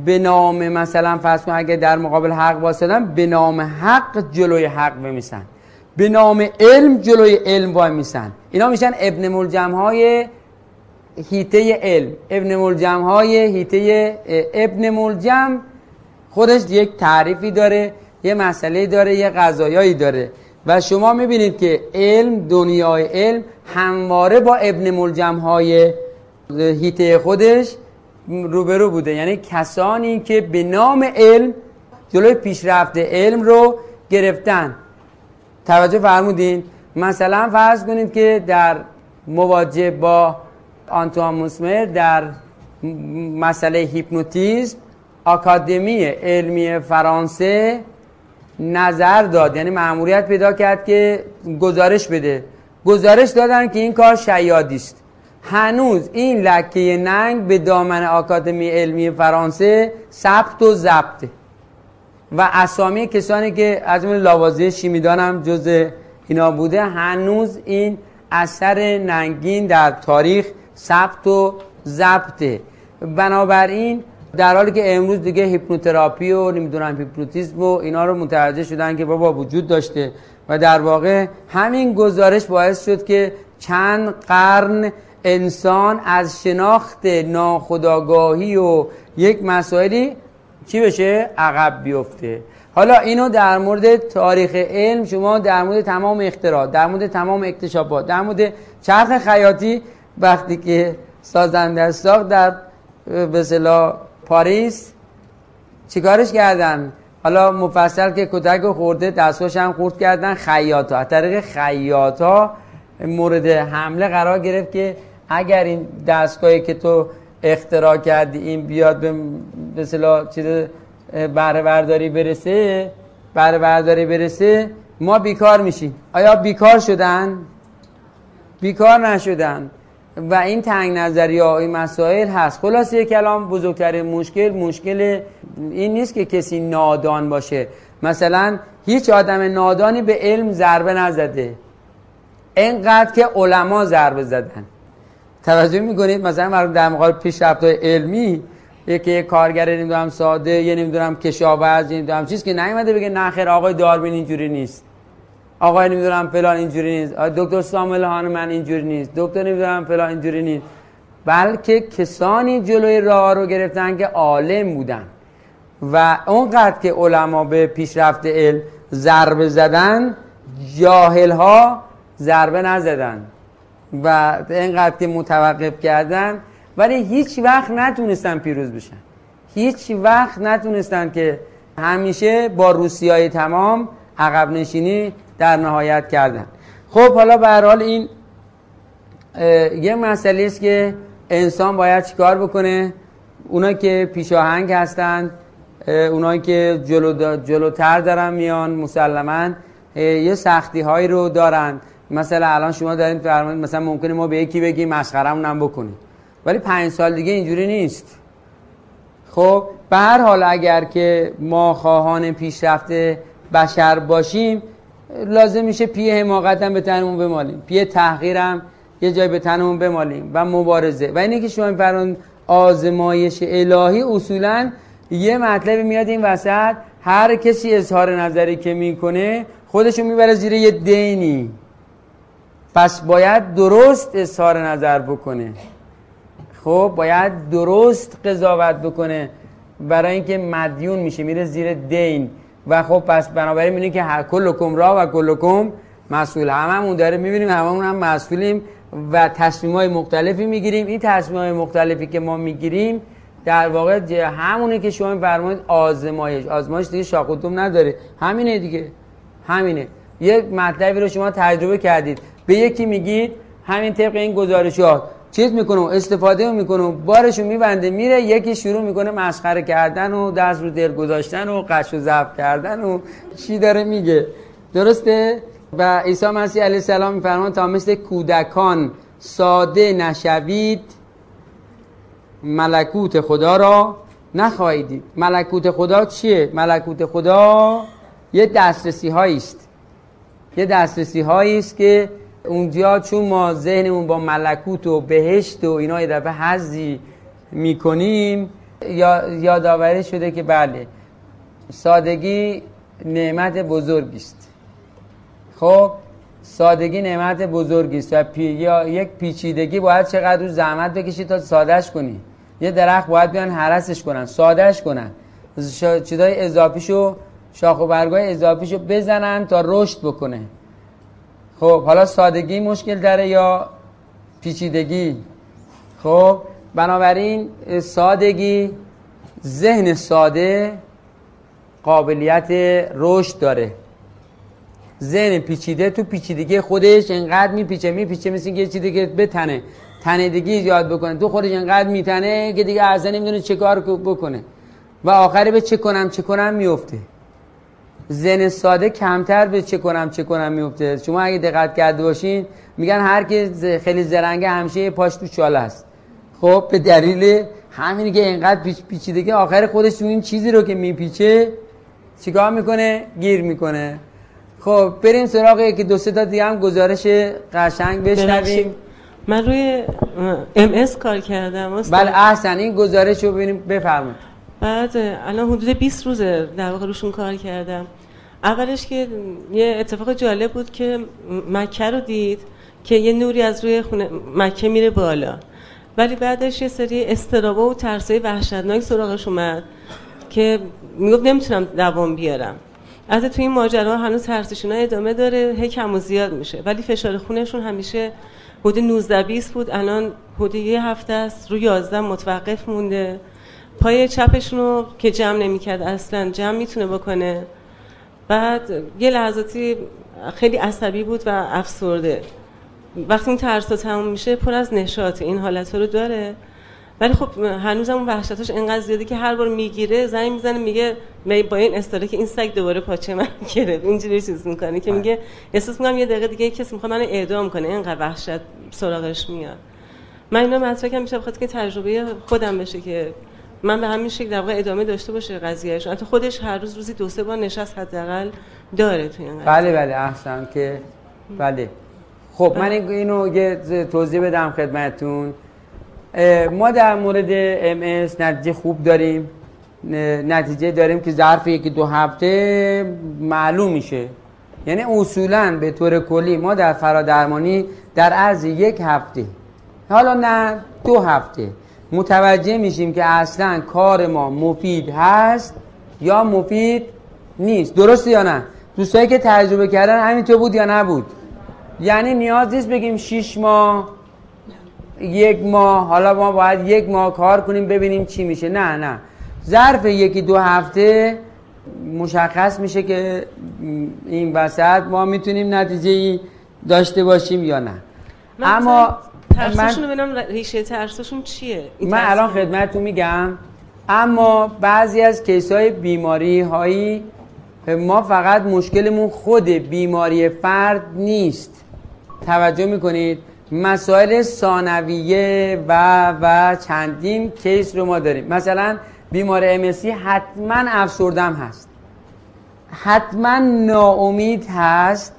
به نام مثلا فرض کن اگه در مقابل حق واسدن به نام حق جلوی حق بمیسن. به نام علم جلوی علم وای میسن. اینا میشن ابن ملجم های هیته علم. ابن ملجم های هیته ابن ملجم خودش یک تعریفی داره یه مسئله داره یه قضایایی داره. و شما می‌بینید که علم دنیای علم همواره با ابن ملجم های هیته خودش روبرو بوده. یعنی کسانی که به نام علم جلوی پیشرفت علم رو گرفتن. توجه فرمودین؟ مثلا فرض کنید که در مواجه با آنتوان موسمر در مسئله هیپنوتیزم آکادمی علمی فرانسه نظر داد. یعنی معمولیت پیدا کرد که گزارش بده. گزارش دادن که این کار شیادی است. هنوز این لکه ننگ به دامن آکادمی علمی فرانسه ثبت و ضبطه. و اسامی کسانی که از اون لاوازی شیمیدان هم جز اینا بوده هنوز این اثر ننگین در تاریخ ثبت و ضبطه. بنابراین در حالی که امروز دیگه هیپنوتراپی و نمی‌دونم هیپنوتیزم و اینا رو متوجه شدن که بابا وجود داشته و در واقع همین گزارش باعث شد که چند قرن انسان از شناخت ناخداگاهی و یک مسائلی چی بشه؟ عقب بیفته. حالا اینو در مورد تاریخ علم شما در مورد تمام اختراع در مورد تمام اکتشافات در مورد چرخ خیاطی وقتی که سازنده ساخت در به پاریس چیکارش کردن؟ حالا مفصل که کتک خورده دستاش هم خورد کردن خیاط ها طریق خیاط ها مورد حمله قرار گرفت که اگر این دستگاهی که تو اختراع کردی این بیاد به مثلا چیز بهره برداری برسه بهره برداری برسه ما بیکار میشیم. آیا بیکار شدن؟ بیکار نشدن. و این تنگ نظری ها این مسائل هست. خلاصه کلام بزرگترین مشکل مشکل این نیست که کسی نادان باشه. مثلا هیچ آدم نادانی به علم ضربه نزده. اینقدر که علما ضربه زدن. توجه می‌کنید؟ مثلا در مقابل پیشرفت علمی یکی کارگر نمی‌دونم ساده یه نمی‌دونم کشاورز یه نمی‌دونم چیز که نیومده بگه نه خیر آقای داربین اینجوری نیست. آقای نمی‌دونم فلان اینجوری نیست. دکتر سامل هان من اینجوری نیست. دکتر نمی‌دونم فلان اینجوری نیست. بلکه کسانی جلوی راه رو گرفتن که عالم بودن. و اونقدر که علما به پیشرفت علم ضربه زدن جاهل ها ضربه نزدن. و اینقدر که متوقف کردن ولی هیچ وقت نتونستن پیروز بشن. هیچ وقت نتونستن که همیشه با روسی های تمام عقب نشینی در نهایت کردن. خب حالا به حال این یه مسئله است که انسان باید چیکار بکنه؟ اونا که پیشاهنگ هستند اونایی که جلو جلوتر دارن میان مسلما یه سختی هایی رو دارن. مثلا الان شما دارین فرمایید مثلا ممکنه ما به یکی بگیم مسخرمون هم بکنیم. ولی پنج سال دیگه اینجوری نیست. خب به هر حال اگر که ما خواهان پیشرفت بشر باشیم لازم میشه پیه حماقت هم به تنمون بمالیم. پیه تحقیرم یه جای به تنمون بمالیم و مبارزه. و اینه که شما فران آزمایش الهی اصولا یه مطلبی میاد این وسط هر کسی اظهار نظری که می‌کنه خودشو می‌بره زیر یه دینی. پس باید درست اظهار نظر بکنه. خب باید درست قضاوت بکنه. برای اینکه مدیون میشه میره زیر دین. و خب پس بنابراین می‌بینیم که هر کلکم را و کلکم مسئول. هممون داره می‌بینیم هممون هم مسئولیم و تصمیم های مختلفی می‌گیریم. این تصمیم های مختلفی که ما می‌گیریم در واقع همونه که شما فرمایید آزمایش. آزمایش دیگه شاقوتوم نداره. همینه دیگه. همینه. یک مطلبی رو شما تجربه کردید. به یکی میگید همین طبق این گزارشات چیز می‌کنه استفاده می‌کنه بارشو میبنده میره یکی شروع می‌کنه مسخره کردن و دست رو دل گذاشتن و قش و ضبط کردن و چی داره میگه. درسته؟ و عیسی مسیح علیه السلام میفرمان تا مثل کودکان ساده نشوید ملکوت خدا را نخواهید ملکوت خدا چیه؟ ملکوت خدا یه دسترسی است یه دسترسی هایی است که اونجا چون ما ذهنمون با ملکوت و بهشت و اینا یه دفعه حزی می‌کنیم یا یادآوری شده که بله سادگی نعمت بزرگی است. خب سادگی نعمت بزرگی است و پی... یا یک پیچیدگی باید چقدر رو زحمت بکشی تا سادش کنی. یه درخت باید بیان حرسش کنن سادش کنن. چیزای اضافیشو شاخ و برگای اضافیشو بزنن تا رشد بکنه. خب حالا سادگی مشکل داره یا پیچیدگی؟ خب بنابراین سادگی ذهن ساده قابلیت رشد داره. ذهن پیچیده تو پیچیدگی خودش انقدر میپیچه میپیچه مثل یه چیزی که بتنه. تنیدگی یاد بکنه. تو خودش انقدر میتنه که دیگه اصلا نمی‌دونه چه کار بکنه. و آخری به چه کنم چه کنم میفته زن ساده کمتر به چه کنم چه کنم میفته. شما اگه دقت کرده باشین میگن هر که خیلی زرنگه همیشه پاش تو چاله است. خب به دلیل همینی که اینقدر پیچ پیچیده که آخر خودش تو این چیزی رو که میپیچه چیکار می‌کنه؟ گیر می‌کنه. خب بریم سراغ یکی دو سه تا دیگه هم گزارش قشنگ بشنویم. من روی ام اس کار کردم بله احسن این گزارش رو ببینیم بفرمایید. بعد الان حدود 20 روزه در واقع روشون کار کردم. اولش که یه اتفاق جالب بود که مکه رو دید که یه نوری از روی خونه مکه میره بالا. ولی بعدش یه سری استرابا و ترسای وحشتناک سراغش اومد که می‌گفت نمی‌تونم دوام بیارم. از تو این ماجرا هنوز ترسشون ادامه داره هی کم و زیاد میشه. ولی فشار خونشون همیشه حدود 19 20 بود. الان حدود یه هفته است. رو 11 متوقف مونده. پای چپشون رو که جمع نمی‌کرد اصلا جمع می‌تونه بکنه. بعد یه لحظاتی خیلی عصبی بود و افسرده. وقتی این ترس تموم میشه پر از نشاط این حالت رو داره. ولی خب هنوز اون وحشتش انقدر زیاده که هر بار می‌گیره زنگ می‌زنه میگه با این استاره که این سگ دوباره پاچه من گرفت. اینجوری چیز می‌کنه که میگه احساس می‌کنم یه دقیقه دیگه کسی می‌خواد من اعدام کنه. اینقدر وحشت سراغش میاد. من اینو مطرح میشه بخاطر که تجربه خودم بشه که من به همین شکل در واقع ادامه داشته باشه قضیهش حتی خودش هر روز روزی دو سه بار نشست حداقل داره تو این بله بله احسن که بله. خب من اینو یه توضیح بدم خدمتتون. ما در مورد ام نتیجه خوب داریم. نتیجه داریم که ظرف یکی دو هفته معلوم میشه. یعنی اصولا به طور کلی ما در فرادرمانی در عرض یک هفته حالا نه دو هفته. متوجه میشیم که اصلا کار ما مفید هست یا مفید نیست. درسته یا نه؟ دوستایی که تجربه کردن همینطور بود یا نبود؟ یعنی نیاز نیست بگیم شیش ماه یک ماه حالا ما باید یک ماه کار کنیم ببینیم چی میشه. نه نه. ظرف یکی دو هفته مشخص میشه که این وسط ما می‌تونیم نتیجه داشته باشیم یا نه. اما ترسشون ببینم ریشه ترسشون چیه؟ من الان خدمتتون میگم اما بعضی از کیس های بیماری هایی ما فقط مشکلمون خود بیماری فرد نیست. توجه می‌کنید مسائل ثانویه و و چندین کیس رو ما داریم. مثلا بیمار امسی حتما افسردم هست. حتما ناامید هست.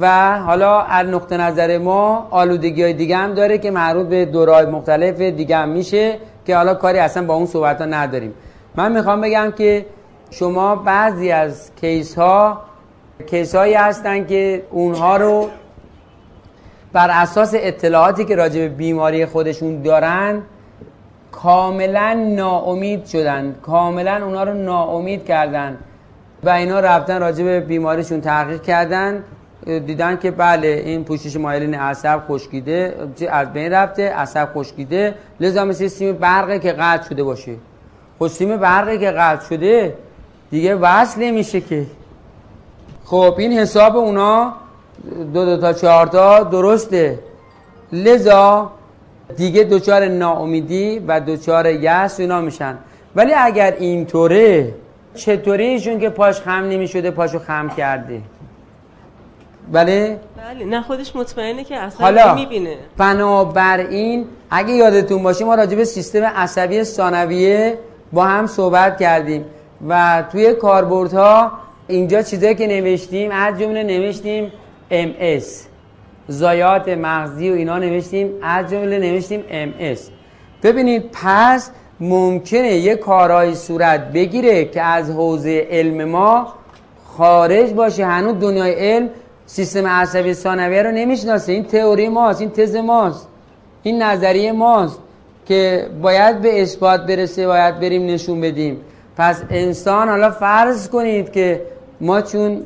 و حالا از نقطه نظر ما آلودگی های دیگه هم داره که مربوط به دورای مختلف دیگه هم میشه که حالا کاری اصلا با اون صحبت ها نداریم. من می‌خوام بگم که شما بعضی از کیس ها کیس هایی هستن که اونها رو بر اساس اطلاعاتی که راجع به بیماری خودشون دارن کاملا ناامید شدن. کاملا اونا رو ناامید کردن و اینا رفتن راجع به بیماریشون تحقیق کردن. دیدن که بله این پوشش مایلین عصب خشکیده از بین رفته عصب خشکیده. لذا مثل سیم برقه که قطع شده باشه. خب سیم برقه که قطع شده دیگه وصل نمیشه که. خب این حساب اونا دو دو تا چهار تا درسته. لذا دیگه دوچار ناامیدی و دوچار یأس اینا میشن. ولی اگر اینطوره چطوری ایشون که پاش خم نمی‌شده پاشو خم کرده؟ بله؟ بله نه خودش مطمئنه که اصلا حالا می‌بینه. بنابراین اگه یادتون باشه ما راجع به سیستم عصبی ثانویه با هم صحبت کردیم و توی کاربردها اینجا چیزایی که نوشتیم از جمله نوشتیم MS زایات مغزی و اینا نوشتیم از جمله نوشتیم MS ببینید پس ممکنه یه کارهای صورت بگیره که از حوزه علم ما خارج باشه هنوز دنیای علم سیستم عصبی ثانویه رو نمی‌شناسه. این تئوری ماست این تز ماست این نظریه ماست که باید به اثبات برسه باید بریم نشون بدیم. پس انسان حالا فرض کنید که ما چون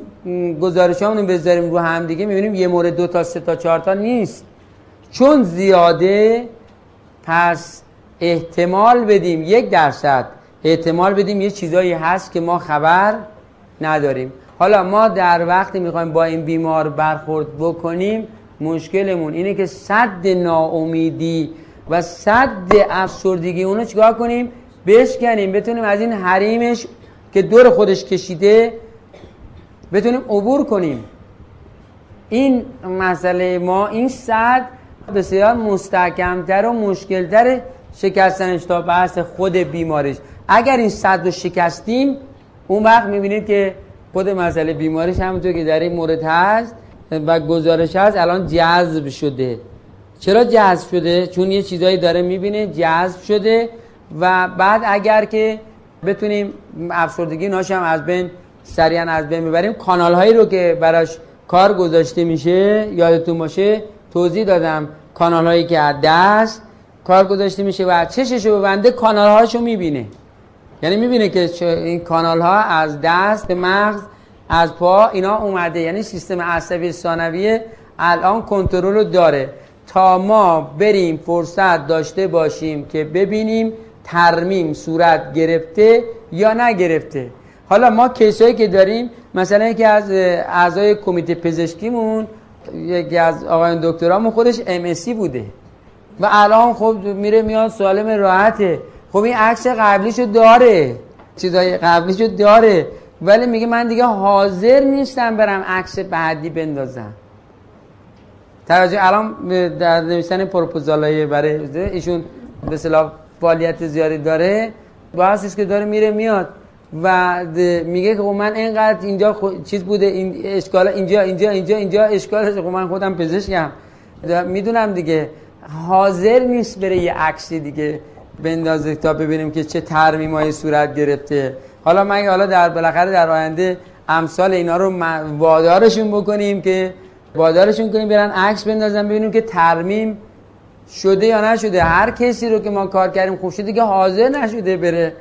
گزارش همونو بذاریم رو هم دیگه می‌بینیم یه مورد دو تا سه تا چهار تا نیست. چون زیاده پس احتمال بدیم یک درصد. احتمال بدیم یه چیزایی هست که ما خبر نداریم. حالا ما در وقتی می‌خوایم با این بیمار برخورد بکنیم مشکلمون اینه که صد ناامیدی و صد افسردگی اونو چیکار کنیم؟ بشکنیم. بتونیم از این حریمش که دور خودش کشیده بتونیم عبور کنیم. این مسئله ما این صد بسیار مستحکمتر و مشکلتر شکستنش تا بحث خود بیماریش. اگر این صد رو شکستیم اون وقت می‌بینید که خود مسئله بیماریش همونطور که در این مورد هست و گزارش هست الان جذب شده چرا جذب شده؟ چون یه چیزایی داره می‌بینه جذب شده و بعد اگر که بتونیم افسردگی ناش هم از بین سریعا از بین می‌بریم کانال هایی رو که براش کار گذاشته میشه یادتون باشه توضیح دادم کانال هایی که از دست کار گذاشته میشه و چشش رو ببنده کانال هاشو می‌بینه یعنی می‌بینه که این کانال ها از دست به مغز از پا اینا اومده. یعنی سیستم عصبی ثانویه الان کنترل رو داره. تا ما بریم فرصت داشته باشیم که ببینیم ترمیم صورت گرفته یا نگرفته. حالا ما کیسایی که داریم مثلا یکی از اعضای کمیته پزشکیمون یکی از آقایان دکترامون خودش ام بوده. و الان خب میره میاد سالم راحته. خب این عکس قبلیشو داره. چیزای قبلیشو داره. ولی میگه من دیگه حاضر نیستم برم عکس بعدی بندازم. توجه الان در نوشتن پروپوزالای برای ایشون به صلاح فعالیت زیادی داره. باعثش که داره میره میاد. و میگه که خب من اینقدر اینجا چیز بوده این اشکال اینجا اینجا اینجا اینجا اشکال خب من خودم پزشکم. می‌دونم دیگه. حاضر نیست بره یه عکسی دیگه بندازه تا ببینیم که چه ترمیمایی صورت گرفته. حالا من حالا در بالاخره در آینده امثال اینا رو وادارشون بکنیم که وادارشون کنیم برن عکس بندازن ببینیم که ترمیم شده یا نشده. هر کسی رو که ما کار کردیم خوب شده که حاضر نشده بره.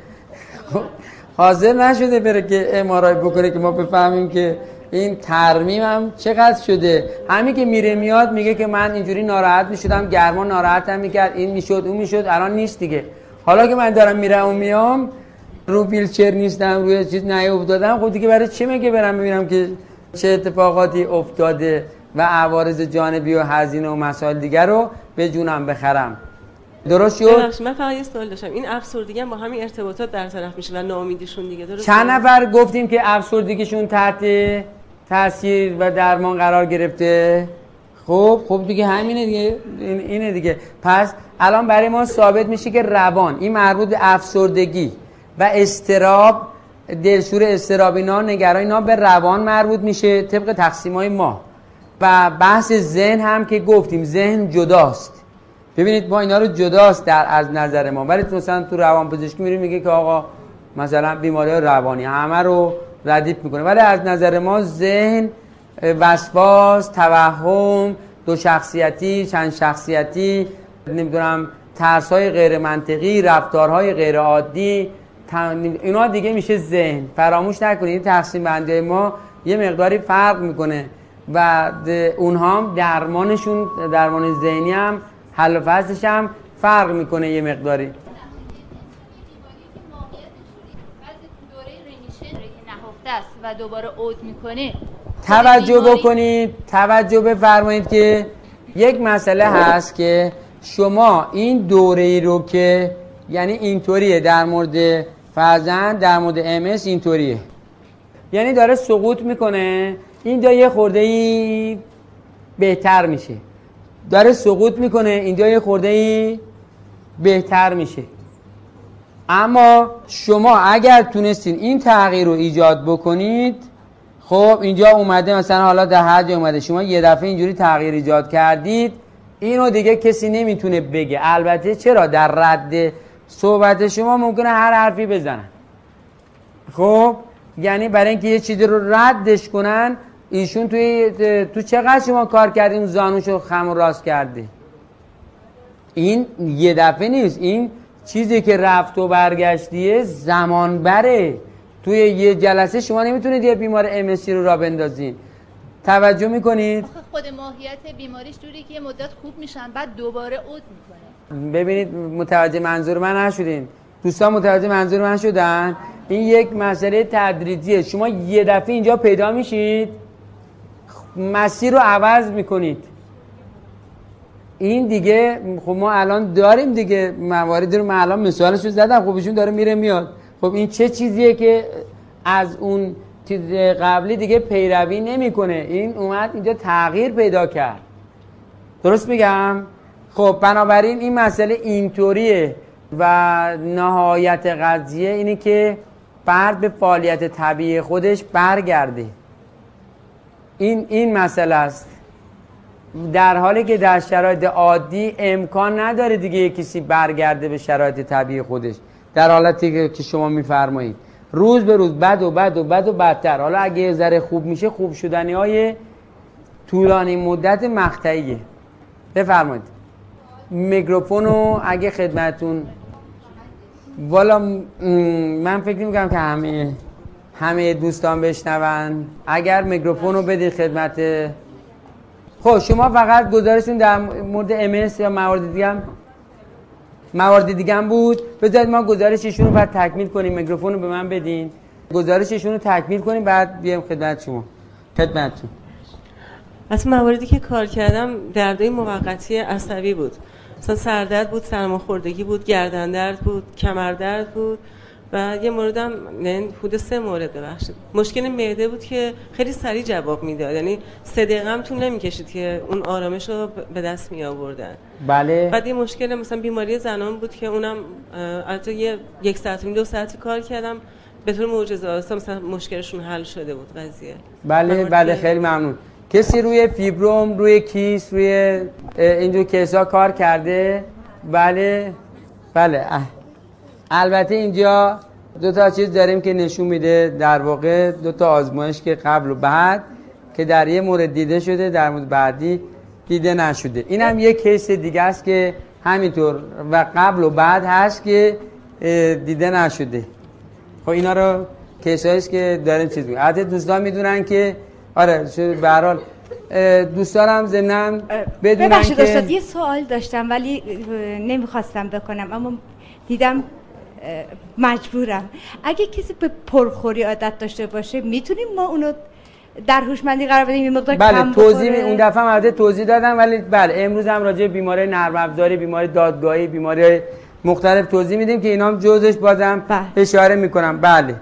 حاضر نشده بره که امارای بکنه که ما بفهمیم که این ترمیم هم چقدر شده؟ همین که میره میاد میگه که من اینجوری ناراحت می‌شدم گرما ناراحتم می‌کرد این می‌شد اون می‌شد الان نیست دیگه. حالا که من دارم میرم و میام رو ویلچر نیستم روی چیز نیافتادم خب دیگه برای چه میگه برم ببینم که چه اتفاقاتی افتاده و عوارض جانبی و هزینه و مسائل دیگر رو به جونم بخرم؟ درست شد؟ من فقط یه سوال داشتم. این افسردگی با همین ارتباطات در طرف میشه و ناامیدیشون دیگه درست چند نفر گفتیم که افسردگیشون تحت تاثیر و درمان قرار گرفته؟ خب خب دیگه همینه دیگه این اینه دیگه. پس الان برای ما ثابت میشه که روان این مربوط به افسردگی و استراب دلسور استراب اینا نگران اینا به روان مربوط میشه طبق تقسیم های ما. و بحث ذهن هم که گفتیم ذهن جداست. ببینید ما اینا رو جداست در از نظر ما. ولی مثلا تو روان پزشکی میریم میگه که آقا مثلا بیماری روانی همه رو ردیف می‌کنه. ولی از نظر ما ذهن وسواس توهم دو شخصیتی چند شخصیتی نمی‌دونم ترس های غیر منطقی رفتارهای غیر عادی اینا دیگه میشه ذهن. فراموش نکنید تقسیم بندی ما یه مقداری فرق می‌کنه و اونها درمانشون درمان ذهنی هم حل و فصلش هم فرق می‌کنه یه مقداری. و دوباره عود می‌کنه توجه بکنید توجه بفرمایید که یک مسئله هست که شما این دوره ای رو که یعنی اینطوریه در مورد فرزند در مورد امس اینطوریه. یعنی داره سقوط می‌کنه اینجا یه خورده ای بهتر میشه. داره سقوط می‌کنه اینجا یه خورده ای بهتر میشه. اما شما اگر تونستین این تغییر رو ایجاد بکنید خب اینجا اومده مثلا حالا در حد اومده. شما یه دفعه اینجوری تغییر ایجاد کردید اینو دیگه کسی نمی‌تونه بگه. البته چرا؟ در رد صحبت شما ممکنه هر حرفی بزنن. خب یعنی برای اینکه یه چیزی رو ردش کنن ایشون توی تو چقدر شما کار کردین؟ زانوشو خم و راست کرده این یه دفعه نیست. این چیزی که رفت و برگشتیه زمان بره. توی یه جلسه شما نمی‌تونید یه بیمار امسی رو را بندازین. توجه می‌کنید؟ خود ماهیت بیماریش جوری که یه مدت خوب میشن بعد دوباره عود می‌کنه. ببینید متوجه منظور من نشدین. دوستان متوجه منظور من شدن؟ این یک مسئله تدریجیه. شما یه دفعه اینجا پیدا میشید. مسیر رو عوض می‌کنید. این دیگه خب ما الان داریم دیگه مواردی رو من الان مثالش رو زدم خب ایشون داره میره میاد. خب این چه چیزیه که از اون قبلی دیگه پیروی نمی‌کنه؟ این اومد اینجا تغییر پیدا کرد. درست میگم؟ خب بنابراین این مسئله اینطوریه و نهایت قضیه اینه که فرد به فعالیت طبیعی خودش برگرده. این این مسئله است. در حالی که در شرایط عادی امکان نداره دیگه کسی برگرده به شرایط طبیعی خودش. در حالتی که شما میفرمایید. روز به روز بد و بد و بد و بدتر. حالا اگه یه ذره خوب میشه خوب شدنی های طولانی مدت مقطعیه. بفرمایید. میکروفون رو اگه خدمتون والا من فکر می‌کنم که همه همه دوستان بشنون. اگر میکروفون رو بدید خدمت خب شما فقط گزارشون در مورد امس یا موارد دیگه هم موارد دیگه هم بود. بذارید ما گزارششون رو بعد تکمیل کنیم. میکروفون رو به من بدین. گزارششون رو تکمیل کنیم بعد بیایم خدمت شما. خدمتتون از مواردی که کار کردم دردای موقتی عصبی بود. مثلا سردرد بود سرماخوردگی بود گردن درد بود کمر درد بود. و یه موردم یعنی حدود سه مورد ببخشید. مشکل معده بود که خیلی سریع جواب می‌داد. یعنی سه دقیقه هم طول نمی‌کشید که اون آرامش رو به دست می آوردن بله. بعد یه مشکل مثلا بیماری زنان بود که اونم البته یه یک ساعت دو ساعتی کار کردم. به طور معجزه مثلا مشکلشون حل شده بود قضیه. بله بله خیلی ممنون. کسی روی فیبروم روی کیست روی اینجور case ها کار کرده؟ بله بله البته اینجا دو تا چیز داریم که نشون میده در واقع دو تا آزمایش که قبل و بعد که در یه مورد دیده شده در مورد بعدی دیده نشده. این هم یه case دیگه است که همینطور و قبل و بعد هست که دیده نشده. خب اینا رو کیس است که داریم چیز میگه حتی دوستان می‌دونن که آره به هر حال دوستانم زمنم بدونن که یه سوال داشتم ولی نمی‌خواستم بکنم اما دیدم مجبورم. اگه کسی به پرخوری عادت داشته باشه می‌تونیم ما اونو در هوشمندی قرار بدیم یه مقدار بله کم توضیح بخوره؟ اون دفعه هم توضیح دادم ولی بله امروز هم راجع به بیماری نرم افزاری بیماری دادگاهی بیماری مختلف توضیح میدیم که اینا هم جزش بازم بله. اشاره می‌کنم. بله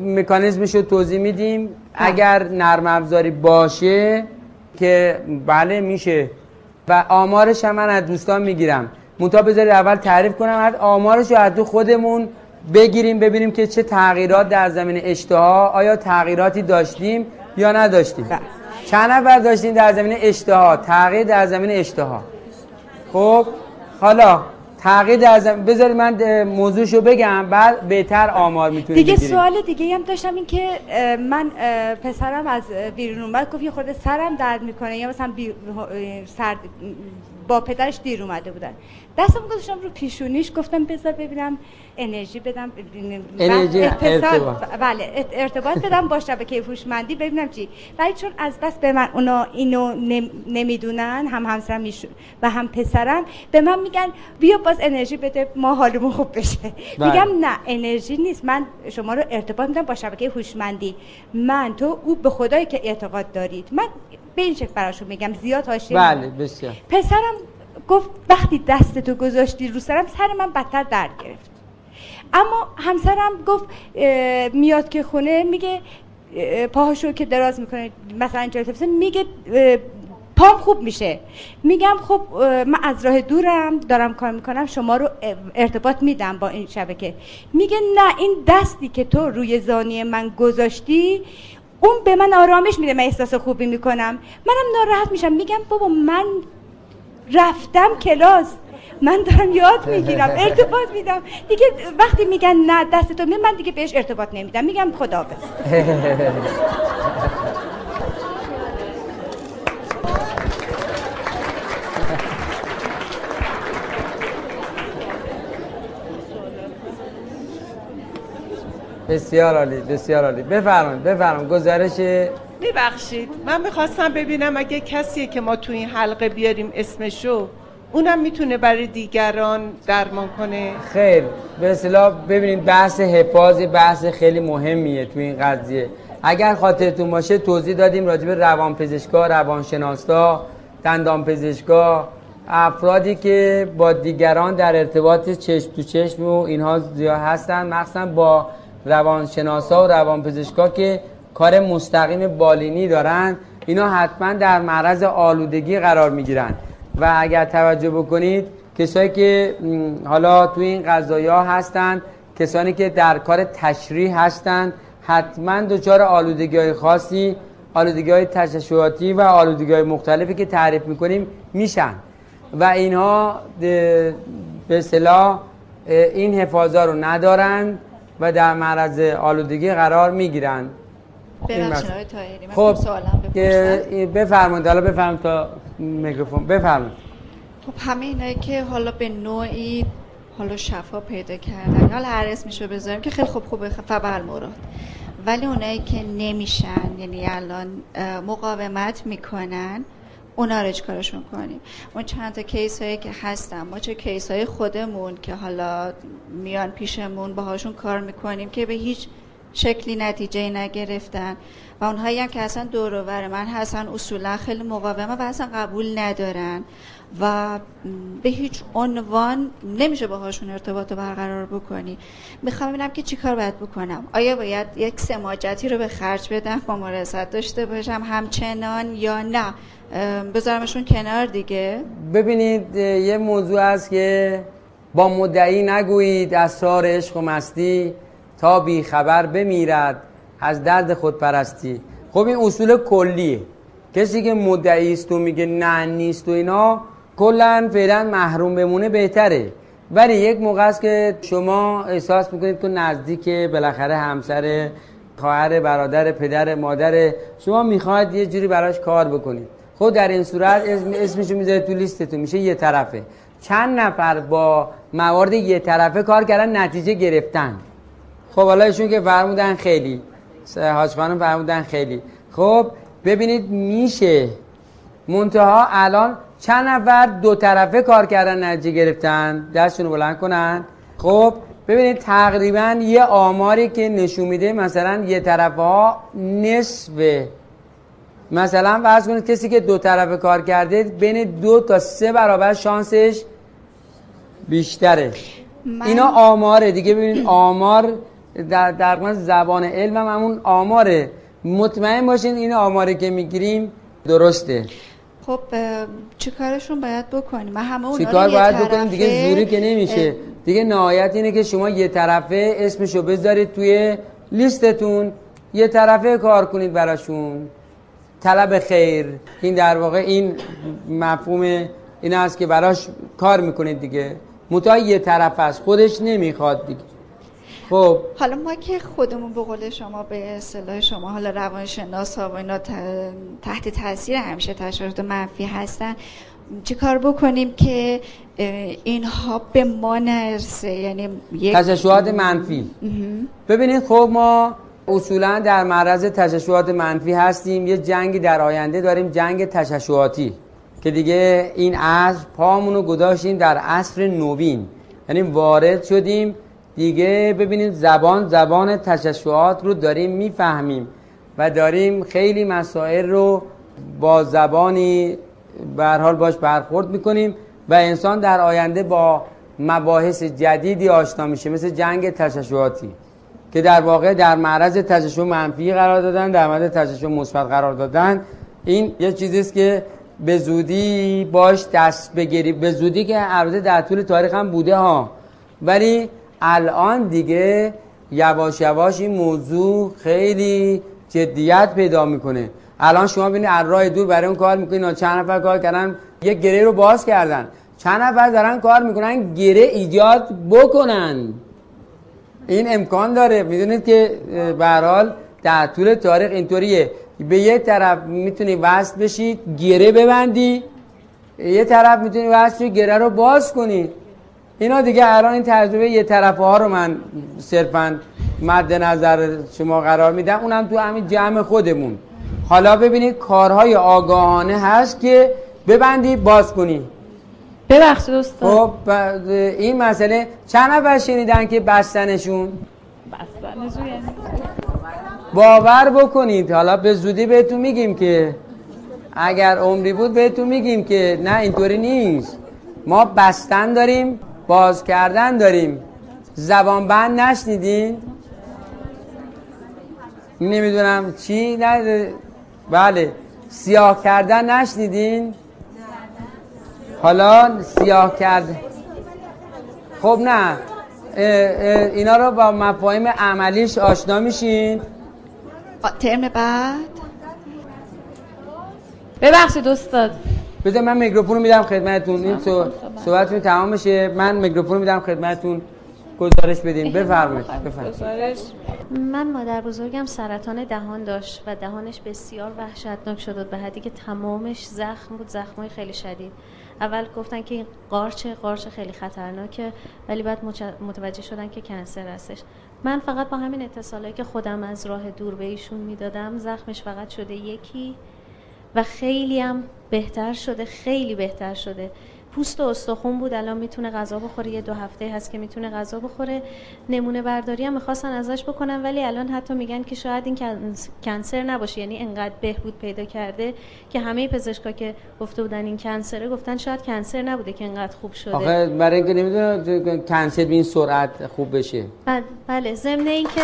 مکانیزمش رو توضیح میدیم. اگر نرم افزاری باشه که بله میشه. و آمارش هم من از دوستان می‌گیرم. منتها بذارید اول تعریف کنم از آمارش رو از تو خودمون بگیریم ببینیم که چه تغییرات در زمین اشتها آیا تغییراتی داشتیم یا نداشتیم؟ چند نفر داشتیم در زمین اشتها؟ تغییر در زمین اشتها. خب حالا تغییر در زمین بذارید من موضوعشو بگم بعد بهتر آمار می‌تونیم دیگه بگیریم. سوال دیگه هم داشتم این که من پسرم از بیرون اومد گفت یه خورده سرم درد می‌کنه یا مثلا بی... سرد با پدرش دیر اومده بودن. دستم گذاشتم رو پیشونیش گفتم بذار ببینم انرژی بدم انرژی، ارتباط. بله ارتباط بدم با شبکه هوشمندی ببینم چی. ولی چون از بس به من اونا اینو نم- نمی‌دونن هم همسرم و هم پسرم به من میگن بیا باز انرژی بده ما حالمون خوب بشه. بله. میگم نه انرژی نیست. من شما رو ارتباط میدم با شبکه هوشمندی. من تو او به خدایی که اعتقاد دارید. من به این شکل براشون میگم زیاد حاشیه بله بسیار. پسرم گفت وقتی دستتو گذاشتی رو سرم سر من بدتر درد گرفت. اما همسرم گفت میاد که خونه میگه اه، پاهاشو که دراز می‌کنه مثلا جای تفسیر میگه پام خوب میشه. میگم خب من از راه دورم دارم کار می‌کنم شما رو ارتباط میدم با این شبکه. میگه نه این دستی که تو روی زانی من گذاشتی اون به من آرامش میده من احساس خوبی می‌کنم. منم ناراحت میشم. میگم بابا من رفتم کلاس. من دارم یاد می‌گیرم ارتباط میدم دیگه وقتی میگن نه دست تو می من دیگه بهش ارتباط نمیدم. میگم خدا بسیار عالی بسیار عالی. بفرمایید بفرمایید گزارش میبخشید من می‌خواستم ببینم اگه کسیه که ما تو این حلقه بیاریم اسمشو اونم می‌تونه برای دیگران درمان کنه؟ خیر به اصطلاح ببینید بحث حفاظ بحث خیلی مهمیه تو این قضیه. اگر خاطرتون باشه توضیح دادیم راجع به روانپزشکا روانشناسا دندان پزشکا افرادی که با دیگران در ارتباط چشم تو چشم و اینها زیاد هستن مخصوصا با روانشناسا و روانپزشکا که کار مستقیم بالینی دارن اینا حتما در معرض آلودگی قرار می‌گیرن. و اگر توجه بکنید کسایی که حالا توی این ها هستن کسانی که در کار تشریح هستن حتما دچار آلودگی های خاصی آلودگی های تشعشعاتی و آلودگی های مختلفی که تعریف می‌کنیم میشن. و اینها به اصطلاح این حفاظا رو ندارن. و در معرض آلودگی قرار می‌گیرن. ببخشید آقای طاهری من خب بفرمایید حالا بفرمایید تا میکروفون. بفرمایید. خب همه اینایی که حالا به نوعی حالا شفا پیدا کردن حالا هر اسمشو بذاریم که خیلی خوب خوبه فبر مراد. ولی اونایی که نمیشن یعنی الان مقاومت می‌کنن اونا رو کارش می‌کنیم اون چند تا کیس هایی که هستن ما چه کیس های خودمون که حالا میان پیشمون باهاشون کار می‌کنیم که به هیچ شکلی نتیجه نگرفتن. و اونهایی هم که اصلا دور و بر من هستن اصولا خیلی مقاومه و اصلا قبول ندارن. و به هیچ عنوان نمیشه باهاشون ارتباط برقرار بکنی. می‌خوام ببینم که چیکار باید بکنم. آیا باید یک سماجتی رو به خرج بدم ممارست داشته باشم همچنان یا نه؟ بذارمشون کنار دیگه. ببینید یه موضوع است که با مدعی نگویید اسرار عشق و مستی تا بی خبر بمیرد از درد خودپرستی خب این اصول کلیه. کسی که مدعی است و میگه نه نیست و اینا کلا فعلا محروم بمونه بهتره. ولی یک موقع است که شما احساس می‌کنید که نزدیک بالاخره همسر خواهر برادر پدر مادر شما می‌خواید یه جوری براش کار بکنید. خب در این صورت اسم اسمشو می‌ذارید تو لیستتون میشه یه طرفه. چند نفر با موارد یه طرفه کار کردن نتیجه گرفتن؟ خب حالا ایشون که فرمودن خیلی. حاج خانم فرمودن خیلی. خب ببینید میشه. منتها الان چند نفر دو طرفه کار کردن نتیجه گرفتن؟ دستشون رو بلند کنن. خب ببینید تقریبا یه آماری که نشون میده مثلا یه طرفه ها نصف مثلا فرض کنید کسی که دو طرفه کار کرده بین دو تا سه برابر شانسش بیشتره. من- اینا آماره. دیگه ببینید آمار در در زبان علم هم همون آماره. مطمئن باشین این آماره که می‌گیریم درسته. خب چی کارشون باید بکنیم؟ من همه اونا چی کار باید طرفه، بکنیم دیگه زوری که نمیشه. دیگه نهایت اینه که شما یه طرفه اسمشو بذارید توی لیستتون. یه طرفه کار کنید براشون. طلب خیر. این در واقع این مفهوم این است که براش کار می‌کنید دیگه. متا یه طرف است خودش نمی‌خواد دیگه. خب. حالا ما که خودمون به قول شما به اصطلاح شما حالا روانشناس ها و اینا تحت تاثیر همیشه تشارت منفی هستن چی کار بکنیم که اینها به ما نرسه؟ یعنی یک تششعات منفی. ببینید خب ما اصولا در معرض تششعات منفی هستیم. یه جنگی در آینده داریم جنگ تششعاتی که دیگه این عصر پامونو گذاشتیم در عصر نوین. یعنی وارد شدیم. دیگه ببینید زبان زبان تششعات رو داریم می‌فهمیم و داریم خیلی مسائل رو با زبانی به حال باش برخورد می‌کنیم و انسان در آینده با مباحث جدیدی آشنا میشه مثل جنگ تششعاتی. که در واقع در معرض تششع منفی قرار دادن در معرض تششع مثبت قرار دادن. این یه چیزی است که به زودی باش دست بگیری. به زودی که البته در طول تاریخ هم بوده ها. ولی الان دیگه یواش یواش این موضوع خیلی جدیت پیدا می‌کنه. الان شما ببینید از راه دور برای اون کار می‌کنین چند نفر کار کردن؟ یک گره رو باز کردن. چند نفر دارن کار می‌کنن؟ گره ایجاد بکنن. این امکان داره. می‌دونید که به حال در طول تاریخ اینطوریه. به یه طرف می‌تونی وصل بشی گره ببندی. یه طرف می‌تونی وصل گره رو باز کنی. اینا دیگه الان این تجربه یه طرفه ها رو من صرفا مد نظر شما قرار میدم. اونم تو همین جمع خودمون. حالا ببینید کارهای آگاهانه هست که ببندی باز کنی. ببخشید استاد. خب این مسئله چند نفر شنیدن که بستنشون؟ بستنشون یعنی باور بکنید. حالا به زودی بهتون میگیم که اگر عمری بود بهتون میگیم که نه اینطوری نیست. ما بستن داریم باز کردن داریم. زبان بند نشنیدین؟ نمی‌دونم چی نه بله سیاه کردن نشنیدین؟ حالا سیاه کرد. خب نه اه، اه، اینا رو با مفاهیم عملیش آشنا میشین؟ ترم بعد. ببخشید استاد. بذار من میکروفون رو میدم خدمتتون. این صح- صحبتتون تمام بشه من میکروفون رو میدم خدمتتون. گزارش بدین. بفرمایید بفرمایید. من مادر بزرگم سرطان دهان داشت و دهانش بسیار وحشتناک شد به حدی که تمامش زخم بود. زخمای خیلی شدید. اول گفتن که این قارچه قارچ خیلی خطرناکه ولی بعد متوجه شدن که کنسر هستش. من فقط با همین اتصالایی که خودم از راه دور به ایشون می‌دادم زخمش فقط شده یکی و خیلی هم بهتر شده خیلی بهتر شده پوست و استخون بود الان می‌تونه غذا بخوره. یه دو هفته هست که می‌تونه غذا بخوره. نمونه برداری هم می‌خواستن ازش بکنن ولی الان حتی میگن که شاید این کنس- کنسر نباشه. یعنی انقدر بهبود پیدا کرده که همه پزشکا که گفته بودن این کنسره گفتن شاید کنسر نبوده که انقدر خوب شده. آخه برای اینکه نمی‌دونم کنسل به این سرعت خوب بشه. بله, بله. ضمن اینکه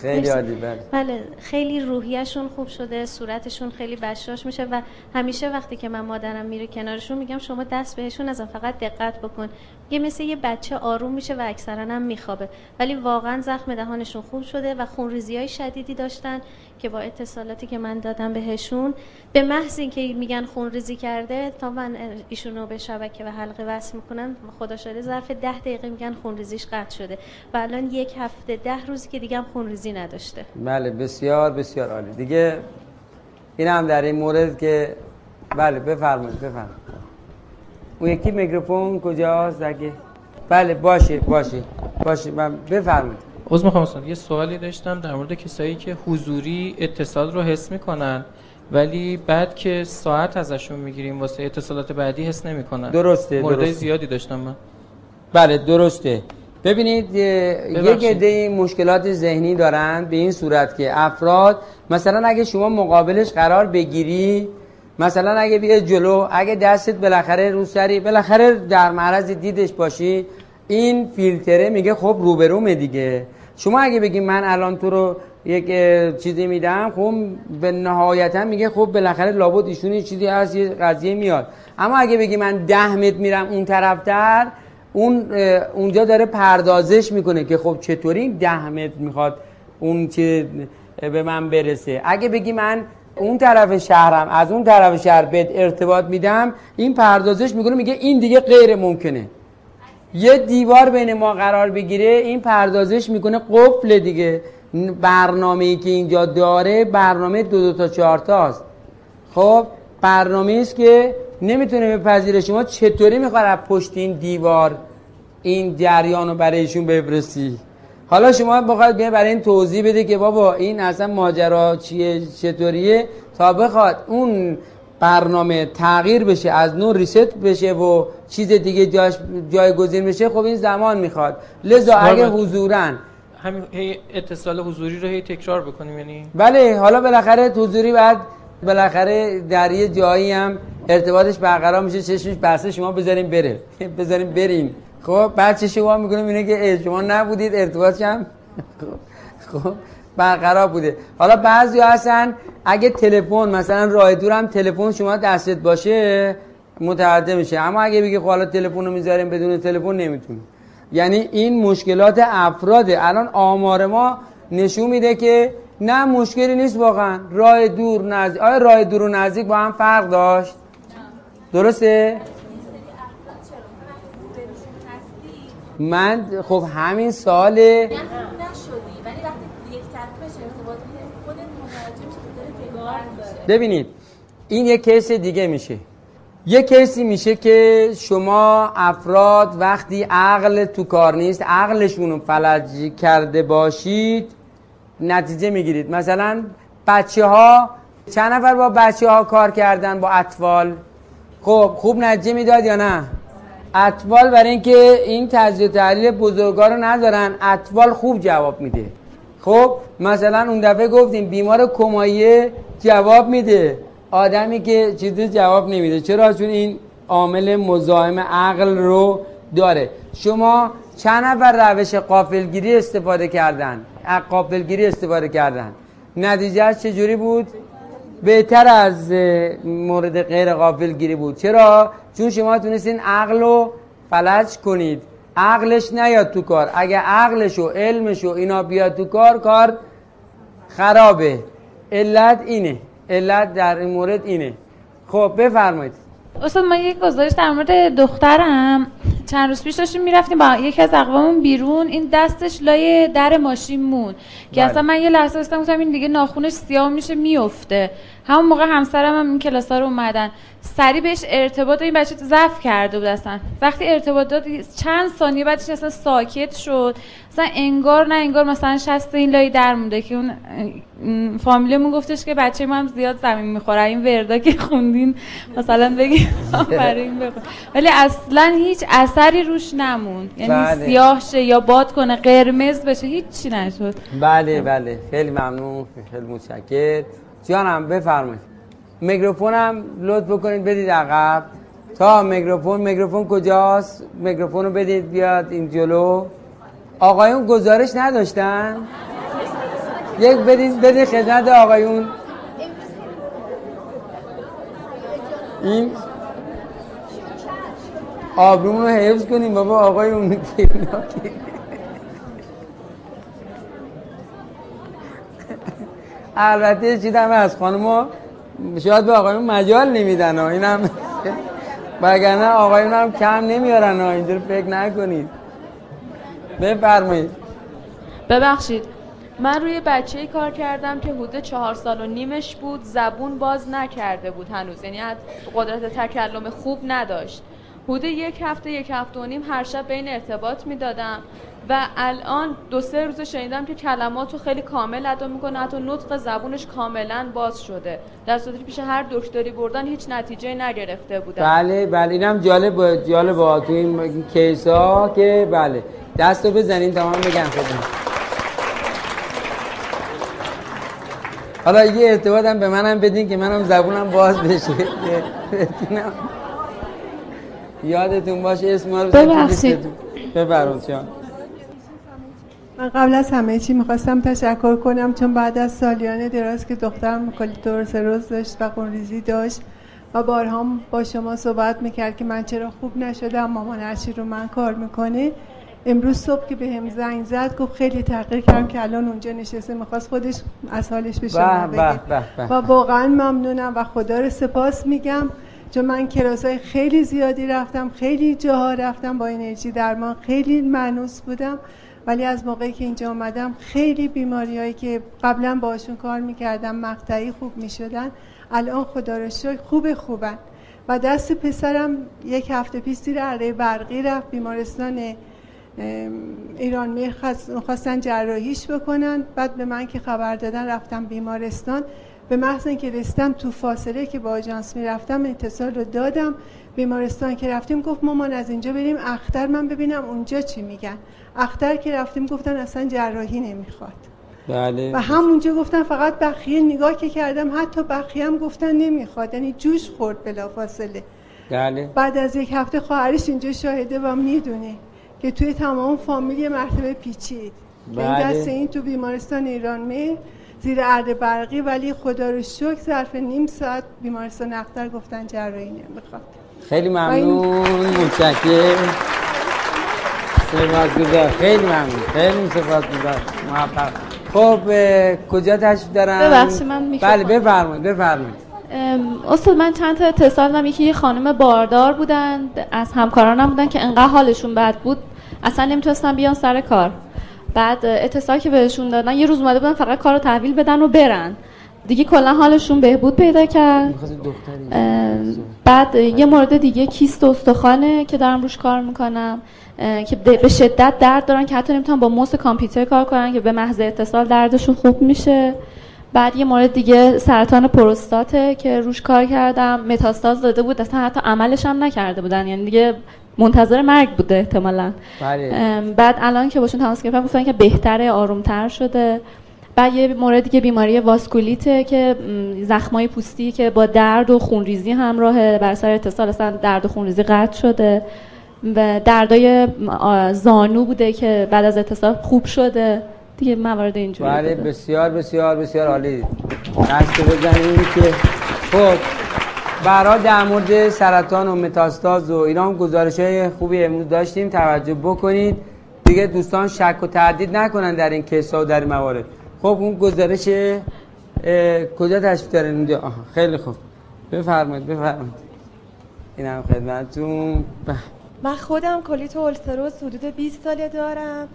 خیلی عالی. بله بله خیلی روحیشون خوب شده صورتشون خیلی بشاش میشه و همیشه وقتی که من مادرم میره کنارشون میگم شما دست بهشون نزن فقط دقت بکن یه مثل یه بچه آروم میشه و اکثرا هم میخوابه. ولی واقعا زخم دهانشون خوب شده و خونریزی های شدیدی داشتن که با اتصالاتی که من دادم بهشون. به محض اینکه میگن خونریزی کرده تا من ایشونو به شبکه و حلقه وصل می‌کنم خدا شده ظرف ده دقیقه میگن خونریزیش قطع شده. و الان یک هفته ده روزی که دیگه هم خونریزی نداشته. بله بسیار بسیار عالی. دیگه این هم در این مورد که بله بفرمایید بفرمایید. اون یکی میکروفون کجاست؟ اگه بله باشه باشه باشه. من بفرمایید. عذر می‌خوام یه سوالی داشتم در مورد کسایی که حضوری اتصال رو حس می‌کنن ولی بعد که ساعت ازشون می‌گیریم واسه اتصالات بعدی حس نمی‌کنن. درسته مورد درسته. زیادی داشتم من. بله درسته. ببینید ببخشید. عده مشکلات ذهنی دارن به این صورت که افراد مثلا اگه شما مقابلش قرار بگیری مثلا اگه بیاد جلو اگه دستت بالاخره رو سری بالاخره در معرض دیدش باشی این فیلتره میگه خب روبرومه دیگه. شما اگه بگی من الان تو رو یک چیزی میدم خب به نهایتا میگه خب بالاخره لابد ایشون یه چیزی هست یه قضیه میاد. اما اگه بگی من ده متر میرم اون طرفتر اون اه، اونجا داره پردازش می‌کنه که خب چطوری ده متر می‌خواد اون چه به من برسه. اگه بگی من اون طرف شهرم از اون طرف شهر بهت ارتباط میدم این پردازش می‌کنه میگه این دیگه غیر ممکنه. یه دیوار بین ما قرار بگیره این پردازش می‌کنه قفل دیگه. برنامه ای که اینجا داره برنامه دو دو تا چهار تاست خب برنامه است که نمی‌تونه بپذیره شما چطوری می‌خواد از پشت این دیوار این جریان رو برایشون بفرستی. حالا شما بخواید بیا برای این توضیح بده که بابا این اصلا ماجرا چیه چطوریه؟ تا بخواد اون برنامه تغییر بشه از نو ریست بشه و چیز دیگه جاش جایگزین بشه خب این زمان می‌خواد. لذا اگه بله. حضورا همین اتصال حضوری رو هی تکرار بکنیم یعنی بله حالا بالاخره حضوری بعد بالاخره در یه جایی هم ارتباطش برقرار میشه چشمش بسته شما بذاریم بره. بذاریم بریم. خب بعد چه شما می‌کنیم اینه که شما نبودید ارتباطش هم خب برقرار بوده. حالا بعضی هستن اگه تلفن مثلا راه دور هم تلفن شما دستت باشه متوجه میشه. اما اگه بگی خب حالا تلفن رو می‌ذاریم بدون تلفن نمی‌تونی یعنی این مشکلات افراده. الان آمار ما نشون میده که نه مشکلی نیست واقعا. راه دور نزدیک آیا راه دور و نزدیک با هم فرق داشت؟ درسته؟ من خب همین سال ولی وقتی یک خودت ببینید این یک کیس دیگه میشه. یک کیسی میشه که شما افراد وقتی عقل تو کار نیست عقلشون فلج کرده باشید نتیجه می‌گیرید. مثلا بچه ها چند نفر با بچه ها کار کردن با اطفال؟ خب خوب نتیجه می‌داد یا نه؟ اطفال برای اینکه این تجزیه تحلیل بزرگا رو ندارن اطفال خوب جواب میده. خب مثلا اون دفعه گفتیم بیمار کمایه جواب میده. آدمی که چیزی جواب نمیده. چرا؟ چون این عامل مزاحم عقل رو داره. شما چند نفر روش قافلگیری استفاده کردن؟ از قافلگیری استفاده کردن. نتیجه چجوری بود؟ بهتر از مورد غیر قافلگیری بود. چرا؟ چون شما تونستین عقل رو فلج کنید. عقلش نیاد تو کار. اگه عقلش و علمش و اینا بیاد تو کار کار خرابه. علت اینه. علت در این مورد اینه. خب بفرمایید. استاد ما یک گزارش در مورد دخترم. چند روز پیش داشتیم می‌رفتیم با یکی از اقوامون بیرون. این دستش لای در ماشین مون که بله. اصلا من یه لحظه داشتم گفتم این دیگه ناخونش سیاه میشه میفته همون موقع همسرم هم این کلاس ها رو اومدن. سری بهش ارتباط این بچه ضعف کرده بود اصلا. وقتی ارتباط داد چند ثانیه بعدش اصلا ساکت شد. اصلا انگار نه انگار مثلا شست این لای در مونده که اون اه، فامیلمون گفتش که بچه ما هم زیاد زمین می‌خوره. این وردا که خوندین مثلا بگیم برای این بخون. ولی اصلا هیچ اثری روش نموند. یعنی بله. سیاه شه یا باد کنه قرمز بشه هیچی نشد. بله بله. خیلی ممنون خیلی متشکر جانم بفرمایید. میکروفونم لطف بکنید بدید عقب. تا میکروفون میکروفون کجاست؟ میکروفون رو بدید بیاد این جلو. آقایون گزارش نداشتن؟ یک بدین بدین خدمت آقایون. این آبرومون رو حفظ کنیم بابا آقایون البته چیدم از خانم شاید به آقایون مجال نمیدن ها. اینم وگرنه آقایون هم کم نمیارن ها. اینجور فکر نکنید. بفرمایید. ببخشید. من روی بچه کار کردم که حدود چهار سال و نیمش بود زبون باز نکرده بود هنوز. یعنی قدرت تکلم خوب نداشت. حدود یک هفته یک هفته و نیم هر شب بین ارتباط می‌دادم و الان دو سه روز شنیدم که کلمات رو خیلی کامل ادا می‌کنه حتی نطق زبونش کاملا باز شده. در صورتی پیش هر دکتری بردن هیچ نتیجه نگرفته بودن بله بله. اینم جالب جالب تو این کیس ها که بله. دست رو بزنین تمام بگم خودم حالا یه ارتباط هم به منم بدین که منم زبونم باز بشه. یادتون باشه اسم رو ببخشید. بفرمایید من قبل از همه چی می‌خواستم تشکر کنم چون بعد از سالیان دراز که دخترم روز داشت و قنریزی داشت و بارها با شما صحبت می‌کرد که من چرا خوب نشدم مامان هرچی رو من کار می‌کنه. امروز صبح که به هم زنگ زد گفت خیلی تغییر کردم که الان اونجا نشسته می‌خواست خودش از حالش به شما بگه. و واقعا ممنونم و خدا رو سپاس میگم. چون من کلاس های خیلی زیادی رفتم خیلی جاها رفتم با انرژی درمان خیلی معنوس بودم. ولی از موقعی که اینجا آمدم خیلی بیماری هایی که قبلا باشون کار می‌کردم مقطعی خوب می‌شدن. الان خدا رو شکر خوب خوبن. و دست پسرم یک هفته پیش زیر اره برقی رفت بیمارستان ایران میر خواستن جراحیش بکنن. بعد به من که خبر دادن رفتم بیمارستان. به محض اینکه رسیدم تو فاصله که با آژانس می‌رفتم اتصال رو دادم. بیمارستان که رفتیم گفت مامان از اینجا بریم اختر من ببینم اونجا چی میگن. اختر که رفتیم گفتن اصلا جراحی نمی‌خواد. بله. و همونجا گفتن فقط بخیه نگاه که کردم حتی بخیه هم گفتن نمی‌خواد. یعنی جوش خورد بلا فاصله بله. بعد از یک هفته خواهرش اینجا شاهده و می‌دونه. که توی تمام فامیلی مرتبه پیچید. بله. این دست این تو بیمارستان ایران می زیر عرض برقی ولی خدا رو شکر ظرف نیم ساعت بیمارستان اختر گفتن جراحی نمی‌خواد. خیلی ممنون متشکرم. سپاسگزار خیلی ممنون خیلی سپاسگزار موفق. خب کجا تشریف دارم ببخشید من بله بفرمایید بفرمایید. استاد من چند تا اتصال دادم یکی یه خانم باردار بودن از همکارانم بودن که انقدر حالشون بد بود. اصلا نمی‌تونستن بیان سر کار. بعد اتصال که بهشون دادن یه روز اومده بودن فقط کار رو تحویل بدن و برن. دیگه کلا حالشون بهبود پیدا کرد. بعد یه مورد دیگه کیست استخوانه که دارم روش کار می‌کنم که به شدت درد دارن که حتی نمی‌تونن با موس کامپیوتر کار کنن که به محض اتصال دردشون خوب میشه. بعد یه مورد دیگه سرطان پروستاته که روش کار کردم. متاستاز داده بود اصلا حتی عملش هم نکرده بودن. یعنی دیگه منتظر مرگ بوده احتمالا. بله. بعد الان که باشون تماس گرفتم گفتن که بهتره آرومتر شده. بعد یه مورد دیگه بیماری واسکولیته که زخمای پوستی که با درد و خونریزی همراهه بر سر اتصال اصلا درد و خونریزی قطع شده. و دردای زانو بوده که بعد از اتصال خوب شده. دیگه موارد اینجوری بله بسیار بسیار بسیار عالی. دست بزنیم که خب. برای در مورد سرطان و متاستاز و اینا هم گزارش های خوبی امروز داشتیم. توجه بکنید. دیگه دوستان شک و تردید نکنن در این کیس و در موارد. خب اون گزارش کجا تشریف دارین اونجا خیلی خوب. بفرمایید بفرمایید. این هم خدمتتون. من خودم کلیت اولتروز حدود 20 ساله دارم.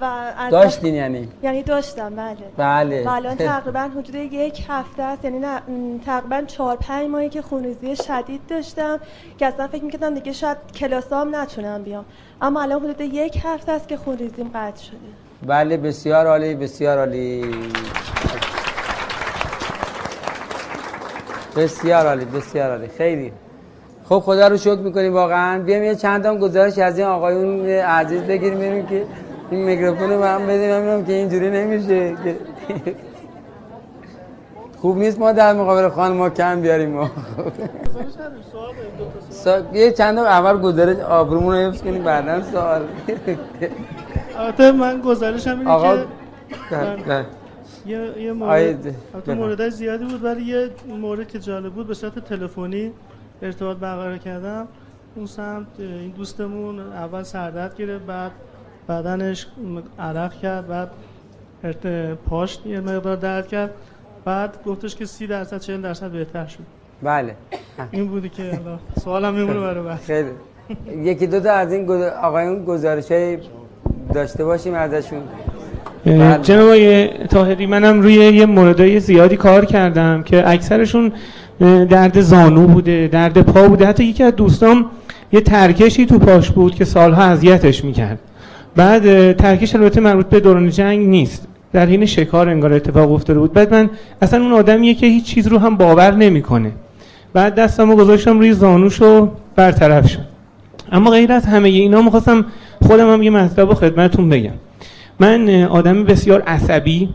و داشتین یعنی؟ یعنی داشتم بله. بله. و الان تقریبا حدود یک هفته است یعنی نه تقریبا 4 5 ماهی که خونریزی شدید داشتم که اصلا فکر می‌کردم دیگه شاید کلاسام نتونم بیام. اما الان حدود یک هفته است که خونریزیم قطع شده. بله بسیار عالی بسیار عالی. بسیار عالی بسیار عالی. خیلی. خب خدا رو شکر می‌کنیم واقعا. بیام یه چند تا گزارش از این آقایون عزیز بگیریم ببینیم که این میکروفون رو هم بدیم ببینم که اینجوری نمیشه. خوب نیست ما در مقابل خانم ما کم بیاریم ما. یه چند اول گزارش آبرومون رو حفظ کنیم بعدا سوال. البته من گزارش هم اینه آقا که یه یه مورد موردهای زیادی بود ولی یه مورد که جالب بود به صورت تلفنی ارتباط برقرار کردم. اون سمت این دوستمون اول سردرد گرفت بعد بدنش عرق کرد بعد پاش یه مقدار درد کرد. بعد گفتش که سی درصد 40 درصد بهتر شد. بله. این بودی که سوالم میمونه برای بعد. خیلی. یکی دو تا از این آقایون گزارش داشته باشیم ازشون. بله. جناب آقای طاهری منم روی یه موردای زیادی کار کردم که اکثرشون درد زانو بوده درد پا بوده. حتی یکی از دوستام یه ترکشی تو پاش بود که سالها اذیتش می‌کرد. بعد اه، ترکش البته مربوط به دوران جنگ نیست. در حین شکار انگار اتفاق افتاده بود. بعد من اصلا اون آدمیه که هیچ چیز رو هم باور نمی‌کنه. بعد دستمو گذاشتم روی زانوش و برطرف شد. اما غیر از همه اینا می‌خواستم خودم هم یه مطلب خدمتتون بگم. من آدم بسیار عصبی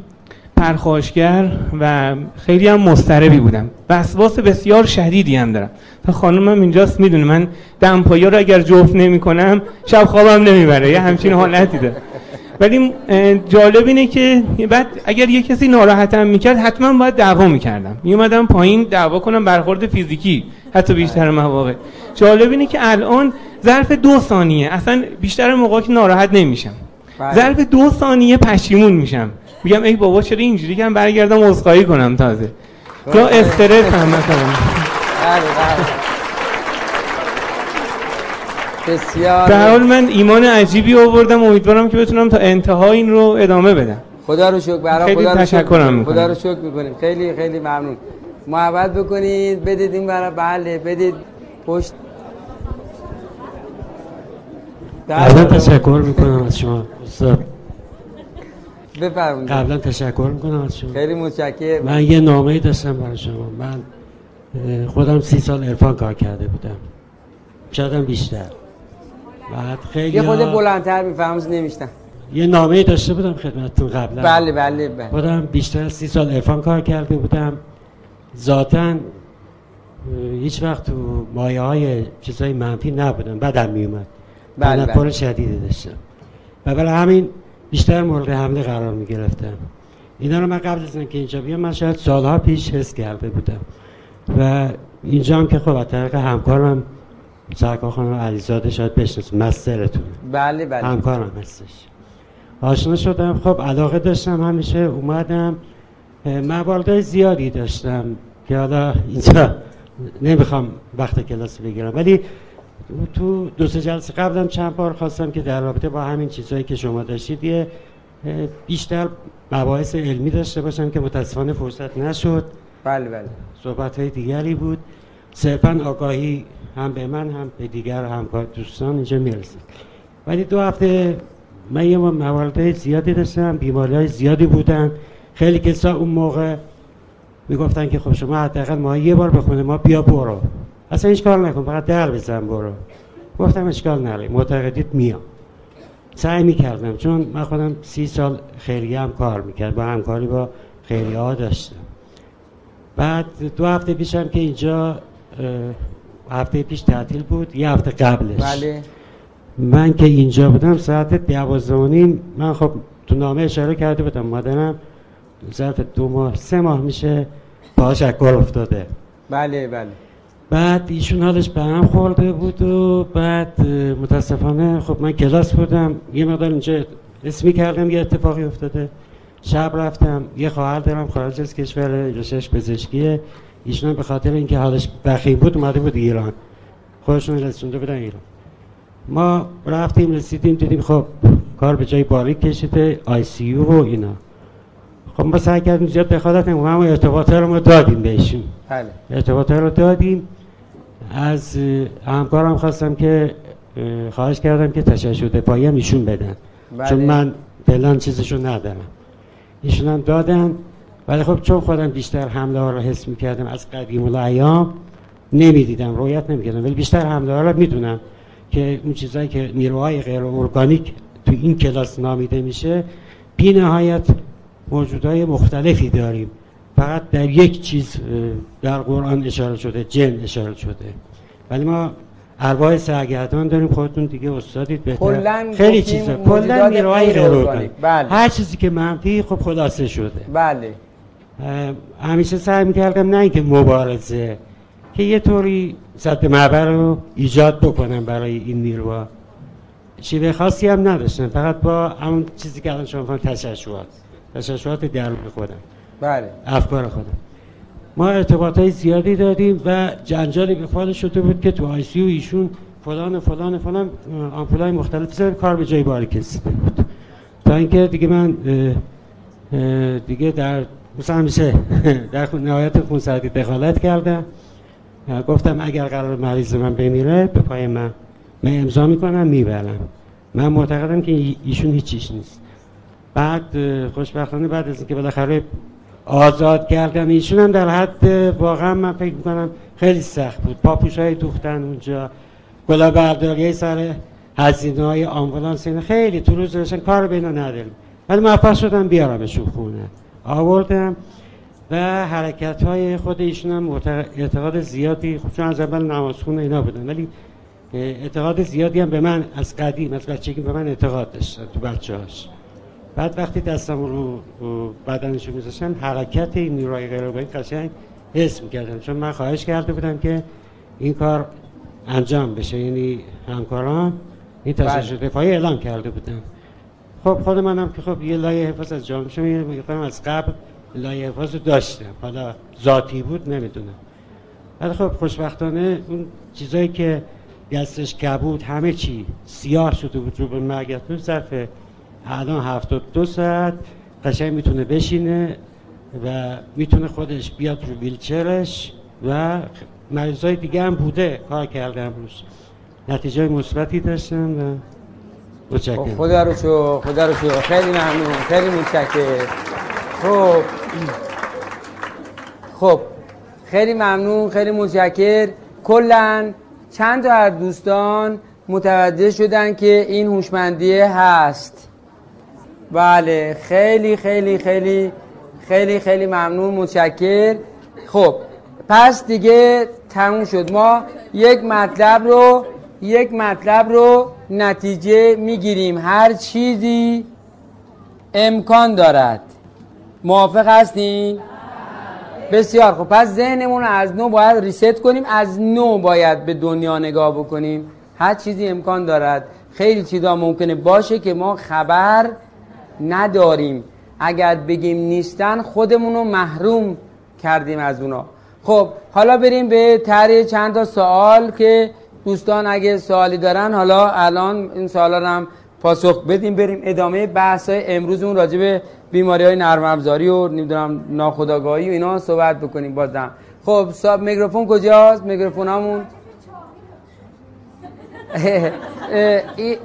پرخاشگر و خیلی هم مضطربی بودم. وسواس بسیار شدیدی هم دارم. تا خانمم اینجاست می‌دونه. من دمپایا رو اگر جفت نمی کنم شب خوابم نمی‌بره. یه همچین حالتی داره. ولی جالب اینه که بعد اگر یه کسی ناراحتم می‌کرد حتما باید دعوا می‌کردم. میومدم پایین دعوا کنم برخورد فیزیکی حتی بیشتر مواقع. جالب اینه که الان ظرف دو ثانیه. اصلا بیشتر موقع که ناراحت نمیشم. بله. ظرف دو ثانیه پشیمون میشم. میگم ای بابا چرا اینجوری که برگردم عذرخواهی کنم تازه. یا استرس هم مثلا. بله بله. بسیار. به هر حال من ایمان عجیبی آوردم. امیدوارم که بتونم تا انتها این رو ادامه بدم. خدا رو شکر. برای خدا رو شکر. خدا. رو شکر می‌کنیم. خیلی خیلی ممنون. محبت بکنید. بدید این برای بله بدید. پشت. قبلا تشکر می‌کنم از شما. استاد. بفرمایید. قبلا تشکر می‌کنم از شما. خیلی متشکرم. من یه نامه داشتم برای شما. من خودم سی سال عرفان کار کرده بودم. شاید بیشتر. بعد خیلی یه خود بلندتر میفهمز نمیشتم یه نامه داشته بودم خدمتتون قبلا. بله بله بله. خودم بیشتر از سی سال عرفان کار کرده بودم. ذاتا هیچ وقت تو مایه های چیزای منفی نبودم. بدم میومد بله، بله. شدیدی داشتم. و برای همین بیشتر مورد حمله قرار می گرفتم اینا رو من قبل از اینکه اینجا بیام من شاید سالها پیش حس کرده بودم. و اینجا هم که خب از طریق همکارم سرکار خانم علیزاده شاید بشناسید مسترتون. بله بله. همکارم هستش. آشنا شدم. خب علاقه داشتم همیشه اومدم. مواردهای زیادی داشتم که حالا اینجا نمی‌خوام وقت کلاس بگیرم. ولی تو دو سه جلسه قبلم چند بار خواستم که در رابطه با همین چیزهایی که شما داشتید یه بیشتر مباحث علمی داشته باشم که متاسفانه فرصت نشد. بله بله. صحبت های دیگری بود. صرفا آگاهی هم به من هم به دیگر همکار دوستان اینجا می‌رسید. ولی دو هفته من یه موارد زیادی داشتم بیماری های زیادی بودن. خیلی کسا اون موقع می‌گفتن که خب شما حداقل ما یه بار بخونه ما بیا برو. اصلا هیچ کار نکن فقط در بزن برو. گفتم اشکال نداره معتقدید میام. سعی می‌کردم چون من خودم سی سال خیریه هم کار می‌کرد با همکاری با خیریه ها داشتم. بعد دو هفته پیشم که اینجا هفته پیش تعطیل بود یه هفته قبلش. بله. من که اینجا بودم ساعت دوازده و نیم من خب تو نامه اشاره کرده بودم مادرم ظرف دو ماه سه ماه میشه پاهاش گل افتاده. بله بله. بعد ایشون حالش به هم خورده بود و بعد متاسفانه خب من کلاس بودم. یه مقدار اینجا اسمی کردم یه اتفاقی افتاده. شب رفتم یه خواهر دارم خارج از کشور رشش پزشکیه. ایشون به خاطر اینکه حالش بخیم بود اومده بود ایران. خودشون رسونده بودن ایران. ما رفتیم رسیدیم دیدیم خب کار به جای باریک کشیده آی سی یو و اینا. خب ما سعی کردیم زیاد دخالت نکنیم اما ارتباطه رو ما دادیم بهشون. بله. ارتباطه رو دادیم. از همکارم خواستم که اه، خواهش کردم که تشعشع دفاعی هم ایشون بدن. بله. چون من فعلا چیزشو ندارم. ایشون هم دادن. ولی خب چون خودم بیشتر حمله ها رو حس می‌کردم از قدیم الایام نمی‌دیدم رویت نمی‌کردم. ولی بیشتر حمله ها رو می‌دونم که اون چیزایی که نیروهای غیر ارگانیک تو این کلاس نامیده میشه بی نهایت موجودهای مختلفی داریم. فقط در یک چیز در قرآن اشاره شده جن اشاره شده. ولی ما ارواح سرگردان داریم خودتون دیگه استادید بهتر. خیلی چیزا. کلا نیروهای غیر. بله. هر چیزی که منفی خب خلاصه شده. بله. همیشه سعی می‌کردم نه اینکه مبارزه که یه طوری سد معبر رو ایجاد بکنم برای این نیروها. شیوه خاصی هم نداشتم. فقط با همون چیزی که الان شما فهم تشعشعات. تشعشعات درون خودم. بله. افکار خودم ما ارتباط های زیادی دادیم و جنجالی به فال شده بود که تو آی سی ایشون فلان فلان فلان آمپولای مختلف زد کار به جای باری کشیده بود. تا اینکه دیگه من دیگه در مثلا در خون- نهایت خونسردی دخالت کردم. گفتم اگر قرار مریض من بمیره به پای من. من امضا می‌کنم می‌برم. من معتقدم که ای- ایشون هیچیش نیست. بعد خوشبختانه بعد از اینکه بالاخره آزاد کردم. ایشون هم در حد واقعا من فکر می‌کنم خیلی سخت بود. پاپوش های دوختن اونجا گلا برداری سر هزینه های آمبولانس خیلی تو روز داشتن کار به اینا نداریم. ولی موفق شدم بیارمشون خونه. آوردم و حرکت های خود ایشون هم اعتقاد زیادی خب چون از اول نمازخون اینا بودن ولی اعتقاد زیادی هم به من از قدیم از بچگی به من اعتقاد داشتن تو بچه هاش بعد وقتی دستم رو رو بدنشو میذاشتن حرکت این نیروهای غیر ارگانیک قشنگ حس می‌کردم چون من خواهش کرده بودم که این کار انجام بشه. یعنی همکاران این بله. دفاعی اعلام کرده بودم خب خود منم که خب یه لایه حفاظ از جامعه مقدارم از قبل لایه حفاظ رو داشتم. حالا ذاتی بود نمی‌دونم. ولی خب خوشبختانه اون چیزایی که دستش کبود همه چی سیاه شده بود رو به مرگتون ظرف الان هفتاد دو ساعت قشنگ می‌تونه بشینه و می‌تونه خودش بیاد رو ویلچرش و مریضای دیگه هم بوده کار کردم روش نتیجه مثبتی داشتم و متشکرم. خب، خدا رو شو خدا رو شو خیلی ممنون خیلی متشکر خب خب خیلی ممنون خیلی متشکر. کلا چند تا از دوستان متوجه شدن که این هوشمندیه هست؟ بله خیلی خیلی خیلی خیلی خیلی ممنون متشکر. خب پس دیگه تموم شد. ما یک مطلب رو یک مطلب رو نتیجه می‌گیریم. هر چیزی امکان دارد. موافق هستین؟ بسیار خب پس ذهنمون رو از نو باید ریست کنیم. از نو باید به دنیا نگاه بکنیم. هر چیزی امکان دارد. خیلی چیزا ممکنه باشه که ما خبر نداریم. اگر بگیم نیستن خودمون رو محروم کردیم از اونا. خب حالا بریم به طرح چند تا سوال که دوستان اگه سوالی دارن حالا الان این سوالا رو هم پاسخ بدیم. بریم ادامه بحث های امروزمون راجع به بیماری های نرم افزاری و نمی‌دونم ناخودآگاهی و اینا صحبت بکنیم بازم. خب صاحب میکروفون کجاست؟ میکروفونامون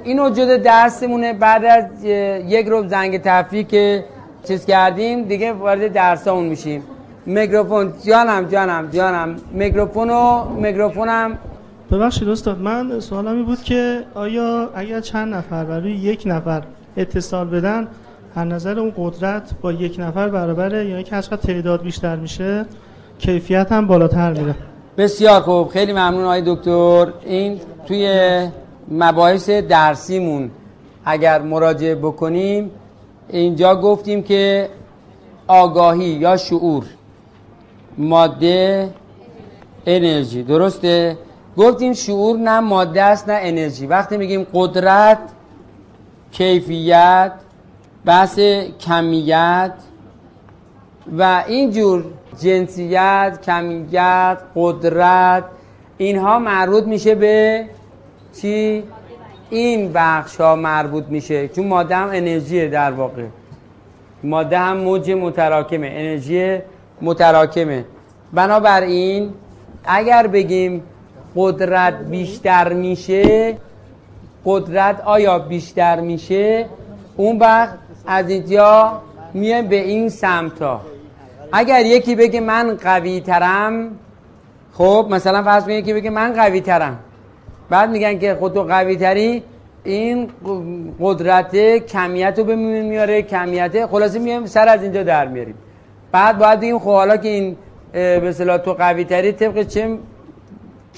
اینو جدا درسمونه بعد از یک روز زنگ تفریح که چیز کردیم دیگه وارد درسامون میشیم میکروفون جانم جانم جانم میکروفونو میکروفونم ببخشید استاد من سوالم این بود که آیا اگر چند نفر برای یک نفر اتصال بدن از نظر اون قدرت با یک نفر برابره یا اینکه هرچقدر تعداد بیشتر میشه کیفیت هم بالاتر میره بسیار خوب. خیلی ممنون آقای دکتر. این توی مباحث درسیمون اگر مراجعه بکنیم اینجا گفتیم که آگاهی یا شعور ماده انرژی. درسته؟ گفتیم شعور نه ماده است نه انرژی. وقتی میگیم قدرت کیفیت بحث کمیت و اینجور جنسیت کمیت قدرت اینها مربوط میشه به چی؟ این بخش ها مربوط میشه. چون ماده هم انرژیه در واقع. ماده هم موج متراکمه. انرژی متراکمه. بنابراین اگر بگیم قدرت بیشتر میشه قدرت آیا بیشتر میشه؟ اون وقت از اینجا میایم به این سمت ها اگر یکی بگه من قوی ترم خب مثلا فرض کنید یکی بگه من قوی ترم بعد میگن که خود تو قوی تری این قدرت کمیت رو به میاره کمیت خلاصه میایم سر از اینجا در میاریم. بعد باید بگیم خب حالا که این به اصطلاح تو قوی تری طبق چه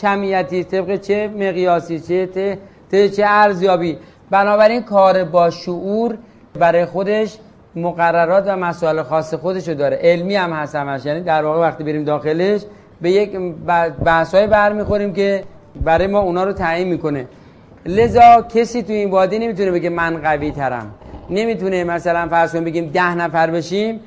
کمیتی طبق چه مقیاسی چه چه ارزیابی. بنابراین کار با شعور برای خودش مقررات و مسائل خاص خودشو داره. علمی هم هست همش. یعنی در واقع وقتی بریم داخلش به یک بحثای برمیخوریم که برای ما اونا رو تعیین می‌کنه. لذا کسی تو این وادی نمی‌تونه بگه من قوی ترم. نمی‌تونه مثلا فرض بگیم ده نفر بشیم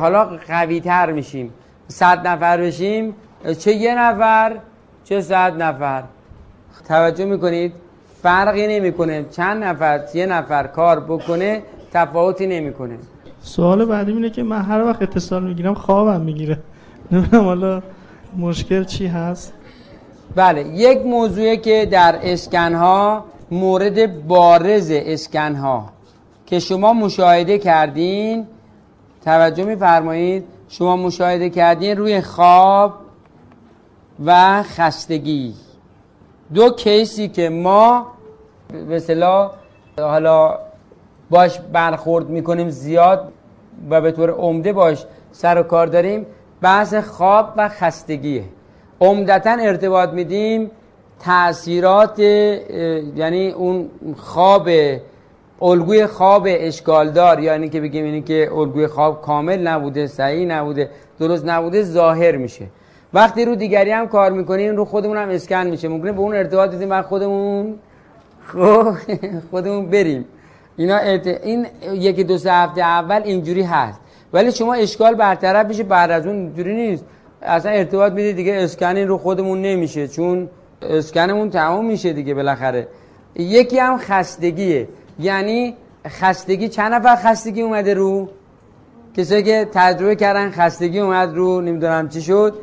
حالا قوی تر میشیم. صد نفر بشیم چه یه نفر چه صد نفر. توجه می‌کنید؟ فرقی نمی‌کنه. چند نفر یه نفر کار بکنه تفاوتی نمی‌کنه. سوال بعدی اینه که من هر وقت اتصال می‌گیرم خوابم می‌گیره. نمی‌دونم حالا مشکل چی هست؟ بله یک موضوعی که در اسکن ها مورد بارز اسکن ها که شما مشاهده کردین توجه میفرمایید شما مشاهده کردین روی خواب و خستگی. دو کیسی که ما به حالا باش برخورد می‌کنیم زیاد و به طور عمده باش سر و کار داریم. بحث خواب و خستگیه. عمدتا ارتباط میدیم تاثیرات یعنی اون خواب الگوی خواب اشکالدار یعنی که بگیم اینی که الگوی خواب کامل نبوده صحیح نبوده درست نبوده ظاهر میشه. وقتی رو دیگری هم کار می‌کنیم رو خودمون هم اسکن میشه. ممکنه به اون ارتباط دیدیم و خودمون خب، خودمون بریم. اینا این یکی دو سه هفته اول اینجوری هست. ولی شما اشکال برطرف میشه بعد از اون اینجوری نیست. اصلا ارتباط میده دیگه اسکن رو خودمون نمیشه چون اسکنمون تمام میشه دیگه بالاخره. یکی هم خستگیه. یعنی خستگی چند نفر خستگی اومده رو؟ کسایی که تجربه کردن خستگی اومد رو نمی‌دونم چی شد.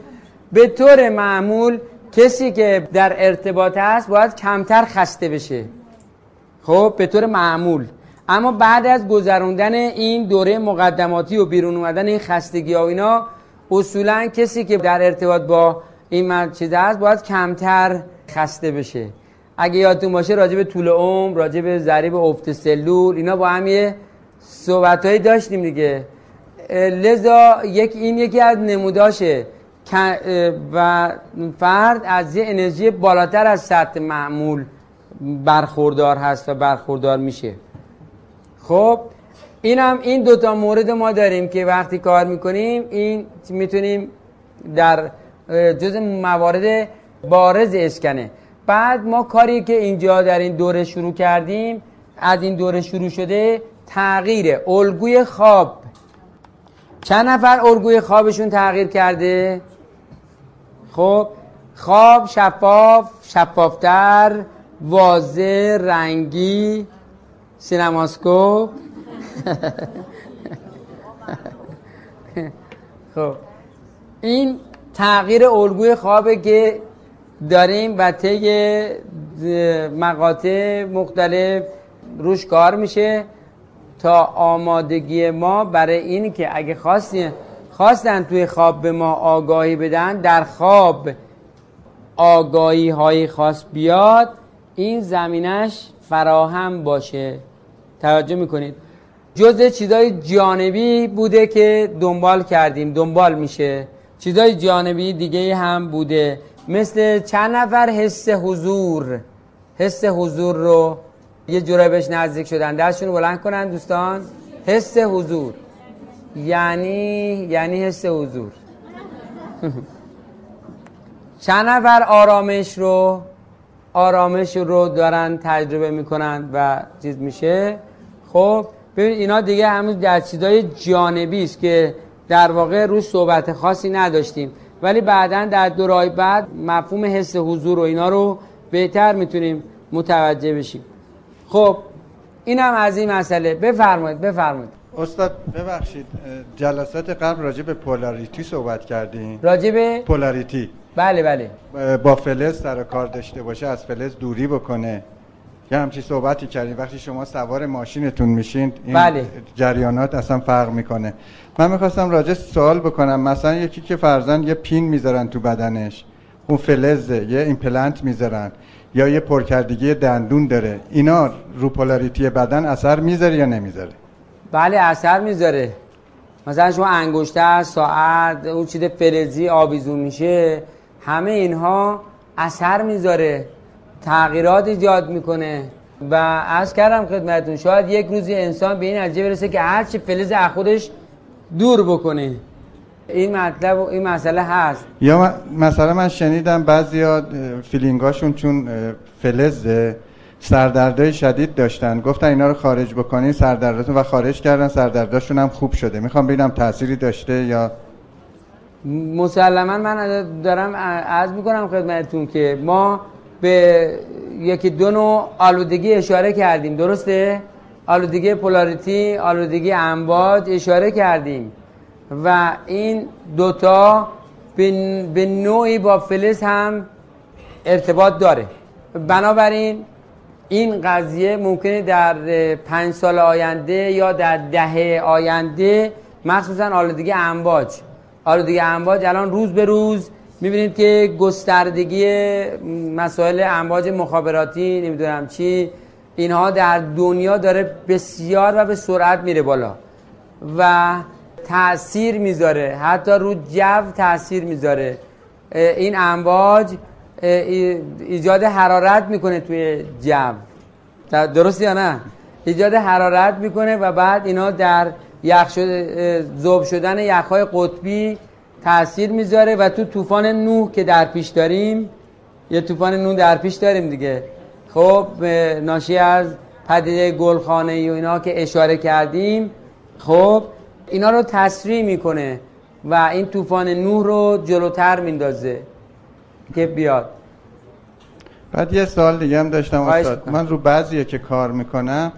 به طور معمول کسی که در ارتباط هست باید کمتر خسته بشه. خب به طور معمول. اما بعد از گذروندن این دوره مقدماتی و بیرون اومدن این خستگی ها و اینا اصولا کسی که در ارتباط با این چیز هست باید کمتر خسته بشه. اگه یادتون باشه راجع به طول عمر راجع به ضریب افت سلول اینا با هم یه صحبتهایی داشتیم دیگه. لذا یک این یکی از نموداشه. و فرد از یه انرژی بالاتر از سطح معمول برخوردار هست و برخوردار میشه. خب اینم این دوتا مورد ما داریم که وقتی کار می‌کنیم این می‌تونیم در جز موارد بارز اسکنه. بعد ما کاری که اینجا در این دوره شروع کردیم از این دوره شروع شده تغییر الگوی خواب. چند نفر الگوی خوابشون تغییر کرده؟ خب خواب شفاف شفافتر واضح رنگی. سینماسکوپ خب این تغییر الگوی خوابه که داریم و طی مقاطع مختلف روش کار میشه. تا آمادگی ما برای این که اگه خواستین خواستن توی خواب به ما آگاهی بدن در خواب آگاهی های خاص بیاد این زمینش فراهم باشه. توجه می‌کنید. جزء چیزای جانبی بوده که دنبال کردیم دنبال میشه. چیزای جانبی دیگه هم بوده. مثل چند نفر حس حضور حس حضور رو یه جورایی بهش نزدیک شدن. دستشون رو بلند کنن دوستان. حس حضور. یعنی یعنی حس حضور. چند نفر آرامش رو آرامش رو دارن تجربه می‌کنن و چیز میشه. خب ببین اینا دیگه همون در چیزای جانبی است که در واقع روی صحبت خاصی نداشتیم. ولی بعدا در دورای بعد مفهوم حس حضور و اینا رو بهتر می‌تونیم متوجه بشیم. خب اینم از این مسئله. بفرمایید بفرمایید. استاد ببخشید جلسات قبل راجع به polarity صحبت کردیم. راجع به؟ polarity. بله بله. با فلز سر کار داشته باشه از فلز دوری بکنه. یه همچی صحبتی کردیم وقتی شما سوار ماشینتون میشین این بله. جریانات اصلا فرق می‌کنه. من می‌خواستم راجع سوال بکنم. مثلا یکی که فرضا یه pin می‌ذارن تو بدنش اون فلزه یه ایمپلنت می‌ذارن یا یه پرکردگی دندون داره اینا رو پولاریتی بدن اثر می‌ذاره یا نمی‌ذاره؟ بله اثر می‌ذاره. مثلا شما انگشتر ساعت اون چیز فلزی آویزون میشه همه اینها اثر می‌ذاره. تغییرات ایجاد می‌کنه. و از کردم خدمتون شاید یک روزی انسان به این نتیجه برسه که هرچی فلز از خودش دور بکنه. این مطلب و این مسئله هست. یا م- مثلا من شنیدم بعضیا فیلینگاشون چون اه، فلزه سردردای شدید داشتن. گفتن اینا رو خارج بکنین سردرداتون و خارج کردن سردرداشون هم خوب شده. می‌خوام ببینم تأثیری داشته یا؟ مسلما من دارم عرض می‌کنم خدمتتون که ما به یکی دو نوع آلودگی اشاره کردیم درسته؟ آلودگی پولاریتی، آلودگی امواج اشاره کردیم و این دوتا به به نوعی با فلز هم ارتباط داره بنابراین این قضیه ممکنه در پنج سال آینده یا در دهه آینده مخصوصا آلودگی امواج آلودگی امواج الان روز به روز می‌بینید که گستردگی مسائل امواج مخابراتی نمی‌دونم چی اینها در دنیا داره بسیار و به سرعت میره بالا و تاثیر می‌ذاره حتی رو جو تاثیر می‌ذاره. این امواج ایجاد حرارت می‌کنه توی جو. درست یا نه؟ ایجاد حرارت می‌کنه و بعد اینا در یخ شد... ذوب شدن یخهای قطبی تاثیر می‌ذاره و تو طوفان نوح که در پیش داریم یه طوفان نوح در پیش داریم دیگه. خب ناشی از پدیده گلخانه و اینا که اشاره کردیم خب اینا رو تسریع می‌کنه و این طوفان نوح رو جلوتر میندازه که بیاد. بعد یه سوال دیگه هم داشتم استاد. من رو بعضیه که کار می‌کنم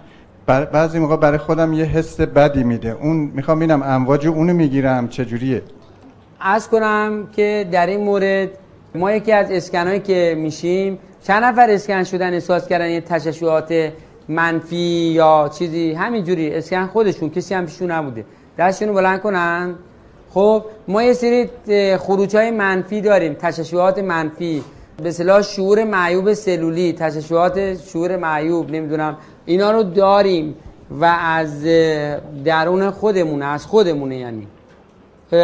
بعضی موقع برای خودم یه حس بدی میده. اون می‌خوام ببینم امواج اونو می‌گیرم چجوریه. از کنم که در این مورد ما یکی از اسکنهایی که میشیم چند نفر اسکن شدن احساس کردن یه تشعشعات منفی یا چیزی؟ همینجوری اسکن خودشون کسی هم پیشون نبوده. دستشون رو بلند کنن. خب ما یه سری خروج های منفی داریم. تشعشعات منفی به اصطلاح شعور معیوب سلولی تشعشعات شعور معیوب نمی‌دونم. اینا رو داریم و از درون خودمونه از خودمونه یعنی.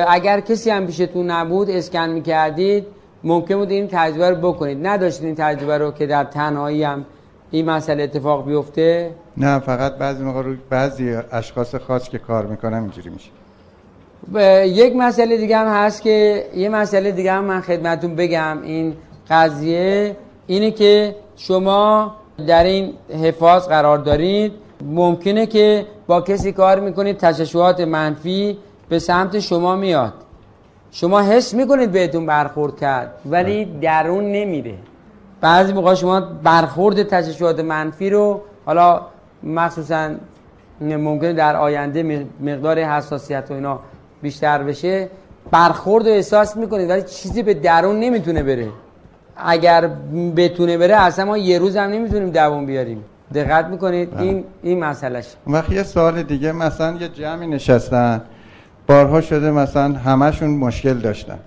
اگر کسی هم پیشتون نبود اسکن می‌کردید ممکن بود این تجربه رو بکنید. نداشتید این تجربه رو که در تنهایی هم این مسئله اتفاق بیفته؟ نه فقط بعضی موقع رو بعضی اشخاص خاص که کار می‌کنم اینجوری میشه. یک مسئله دیگه هم هست که یه مسئله دیگه هم من خدمتون بگم. این قضیه اینه که شما در این حفاظ قرار دارید. ممکنه که با کسی کار می‌کنید تشعشعات منفی به سمت شما میاد. شما حس می‌کنید بهتون برخورد کرد ولی درون نمیره. بعضی موقع شما برخورد تشعشعات منفی رو حالا مخصوصا ممکنه در آینده مقدار حساسیت و اینا بیشتر بشه برخورد رو احساس می‌کنید ولی چیزی به درون نمی‌تونه بره. اگر بتونه بره اصلا ما یه روز هم نمی‌تونیم دوام بیاریم. دقت می‌کنید؟ این این مسئلهش. وقتی یه سوال دیگه مثلا یه جمعی نشستن بارها شده مثلا همشون مشکل داشتن.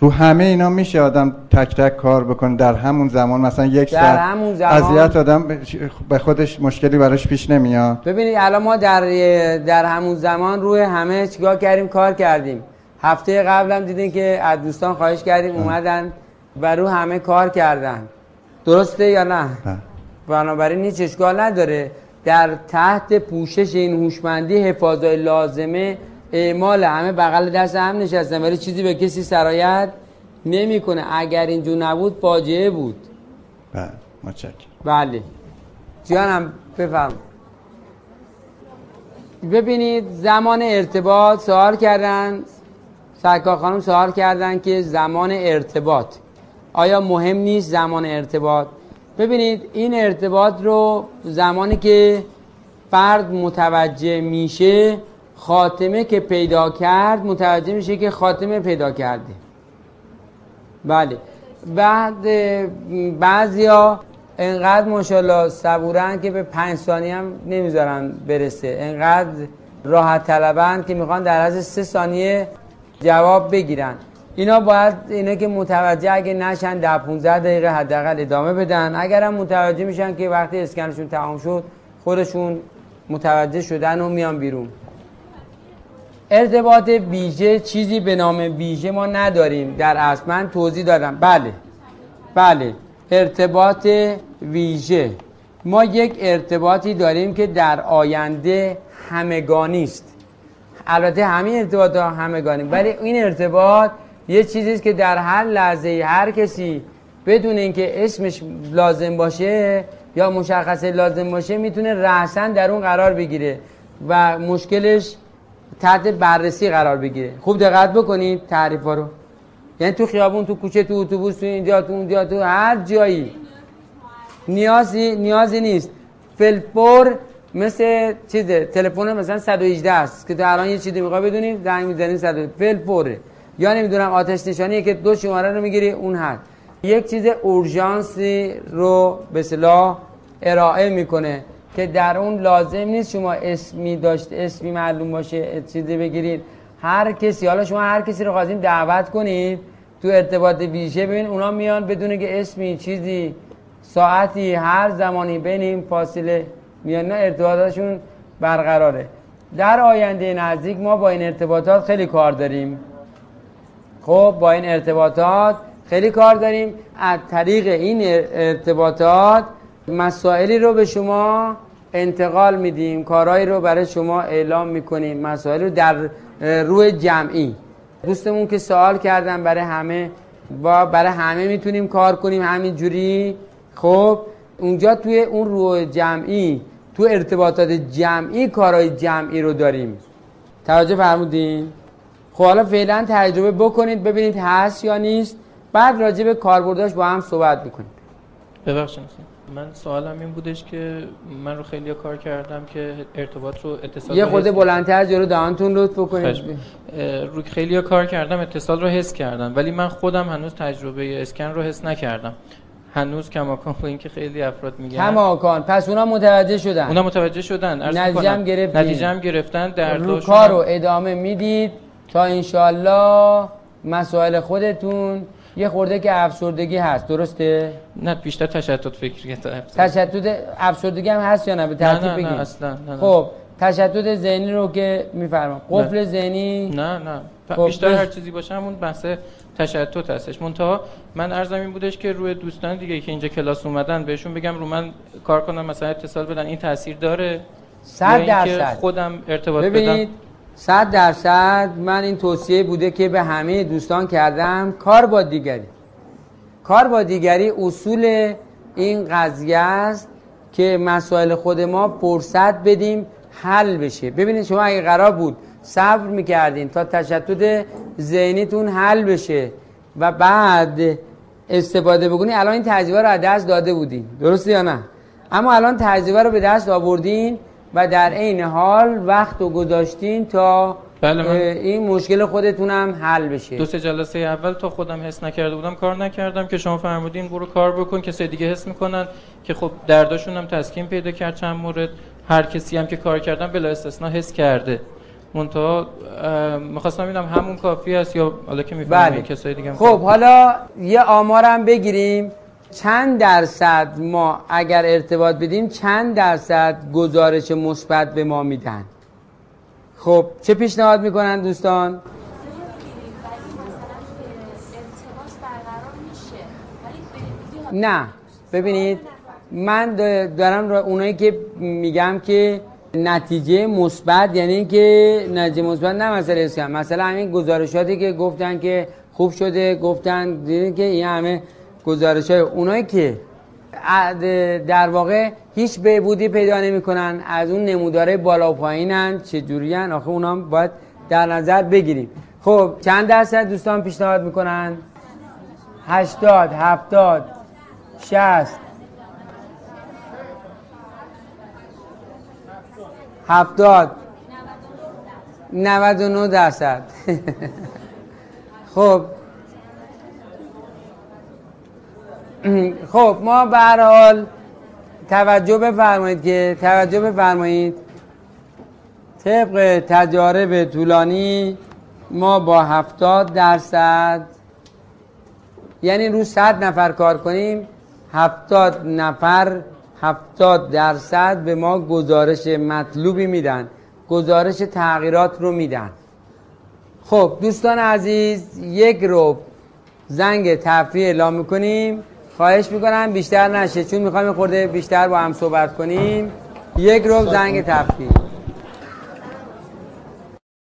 رو همه اینا میشه آدم تک تک کار بکنه. در همون زمان مثلا یک در ساعت همون زمان. اذیت آدم به خودش مشکلی براش پیش نمیاد. ببینید الان ما در در همون زمان روی همه چیکار کردیم کار کردیم. هفته قبلم دیدین که از دوستان خواهش کردیم اومدن و رو همه کار کردن. درسته یا نه؟ بنابراین هیچ اشکال نداره. در تحت پوشش این هوشمندی حفاظت لازمه اعمال همه بغل دست هم نشستن ولی چیزی به کسی سرایت نمی‌کنه. اگر اینجور نبود فاجعه بود. بله متشکرم. بله. جانم بفرم ببینید زمان ارتباط سوال کردن. سرکار خانم سوال کردن که زمان ارتباط. آیا مهم نیست زمان ارتباط؟ ببینید این ارتباط رو زمانی که فرد متوجه میشه خاتمه که پیدا کرد متوجه میشه که خاتمه پیدا کرده. بله. بعد بعضیا انقدر ماشاءالله صبورن که به پنج ثانیه هم نمی‌ذارن برسه. انقدر راحت طلبن که می‌خوان در از سه ثانیه جواب بگیرن. اینا باید اینا که متوجه اگه نشن در 15 دقیقه حداقل ادامه بدن. اگرم متوجه میشن که وقتی اسکنشون تمام شد خودشون متوجه شدن و میان بیرون. ارتباط ویژه چیزی به نام ویژه ما نداریم. در اصل من توضیح دادم. بله. بله. ارتباط ویژه. ما یک ارتباطی داریم که در آینده همگانی است. البته همین ارتباط ها همگانی. ولی این ارتباط یه چیزی که در هر لحظه هر کسی بدون اینکه اسمش لازم باشه یا مشخصه لازم باشه می‌تونه رأسا در اون قرار بگیره و مشکلش تحت بررسی قرار بگیره. خوب دقت بکنید تعریف رو. یعنی تو خیابون تو کوچه تو اتوبوس تو اینجا تو اونجا تو هر جایی. نیازی نیازی نیست. فلپور مثل چیزه تلفن مثلا 118 است که تو الان یه چیزی می‌خوای بدونیم زنگ می‌زنی 100 فلپوره یا نمی‌دونم آتش نشانیه که دو شماره رو می‌گیری اون هست یک چیز اورژانسی رو به ارائه می‌کنه. که در اون لازم نیست شما اسمی داشت اسمی معلوم باشه چیزی بگیرید هر کسی حالا شما هر کسی رو خواستین دعوت کنید تو ارتباط ویژه ببین اونا میان بدون که اسمی چیزی ساعتی هر زمانی بین این فاصله میان. نه ارتباطاتشون برقراره. در آینده نزدیک ما با این ارتباطات خیلی کار داریم. خب با این ارتباطات خیلی کار داریم. از طریق این ارتباطات مسائلی رو به شما انتقال میدیم کارهایی رو برای شما اعلام می‌کنیم مسائل رو در روی جمعی. دوستمون که سوال کردن برای همه با برای همه می‌تونیم کار کنیم همین جوری خب اونجا توی اون روی جمعی تو ارتباطات جمعی کارهای جمعی رو داریم. توجه فرمودین؟ خب حالا فعلا تجربه بکنید ببینید هست یا نیست. بعد راجع به کاربرداش با هم صحبت بکنید ببخشید. من سوالم این بودش که من رو خیلی کار کردم که ارتباط رو اتصال یه خود بلندتر جلو دهانتون لطف کنید رو خیلی کار کردم اتصال رو حس کردم. ولی من خودم هنوز تجربه اسکن رو حس نکردم. هنوز کماکان با اینکه خیلی افراد میگن. کماکان. پس اونا متوجه شدن. اونا متوجه شدن. نتیجه هم گرفتین. نتیجه هم گرفتن در رو کار رو ادامه می‌دید تا انشالله مسائل خودتون یه خورده که افسردگی هست درسته؟ نه بیشتر تشتت فکری تشتت افسردگی هم هست یا نه؟ به ترتیب نه نه, نه اصلا نه نه. خب تشتت ذهنی رو که میفرمام قفل ذهنی؟ نه نه. خب، بیشتر بس- هر چیزی باشه همون بحث تشتت هستش. منتها من ارزم این بودش که روی دوستان دیگه که اینجا کلاس اومدن بهشون بگم رو من کار کنم مثلا اتصال بدن. این تاثیر داره؟ صد یا اینکه درصد. خودم ارتباط ببینید بدم صد درصد من این توصیه بوده که به همه دوستان کردم کار با دیگری. کار با دیگری اصول این قضیه است که مسائل خود ما فرصت بدیم حل بشه. ببینید شما اگه قرار بود صبر می‌کردین تا تشتت ذهنیتون حل بشه و بعد استفاده بکنین الان این تجربه رو از دست داده بودین. درسته یا نه؟ اما الان تجربه رو به دست آوردین و در عین حال وقت رو گذاشتین تا بله من- این مشکل خودتون هم حل بشه. دو سه جلسه اول تا خودم حس نکرده بودم کار نکردم که شما فرمودین برو کار بکن کسی دیگه حس می‌کنن که خب درداشون هم تسکین پیدا کرد چند مورد. هر کسی هم که کار کردن بلا استثنا حس کرده. منتها می‌خواستم ببینم همون کافی است یا حالا که می‌فهمین بله. کسای دیگه خب حالا یه آمارم بگیریم. چند درصد ما اگر ارتباط بدیم چند درصد گزارش مثبت به ما میدن؟ خب چه پیشنهاد می‌کنن دوستان؟ نه ببینید من دا- دارم را اونایی که میگم که نتیجه مثبت یعنی که نتیجه مثبت نه مسئله اسکن مثلا همین گزارشاتی که گفتن که خوب شده گفتن دیدین که این همه گزارش های اونایی که در واقع هیچ بهبودی پیدا نمی‌کنن از اون نموداره بالا و پایینن چه جورین آخه اونا باید در نظر بگیریم. خب چند درصد دوستان پیشنهاد می‌کنن؟ 80 70 60 70 99 درصد. خب خب ما به هر حال توجه بفرمایید که توجه بفرمایید. طبق تجارب طولانی ما با هفتاد درصد یعنی رو صد نفر کار کنیم هفتاد نفر هفتاد درصد به ما گزارش مطلوبی میدن گزارش تغییرات رو میدن. خب دوستان عزیز یک رو زنگ تفریح اعلام می‌کنیم. خواهش می‌کنم بیشتر نشه. چون می‌خوایم خورده بیشتر با هم صحبت کنیم یک رو زنگ تفکیل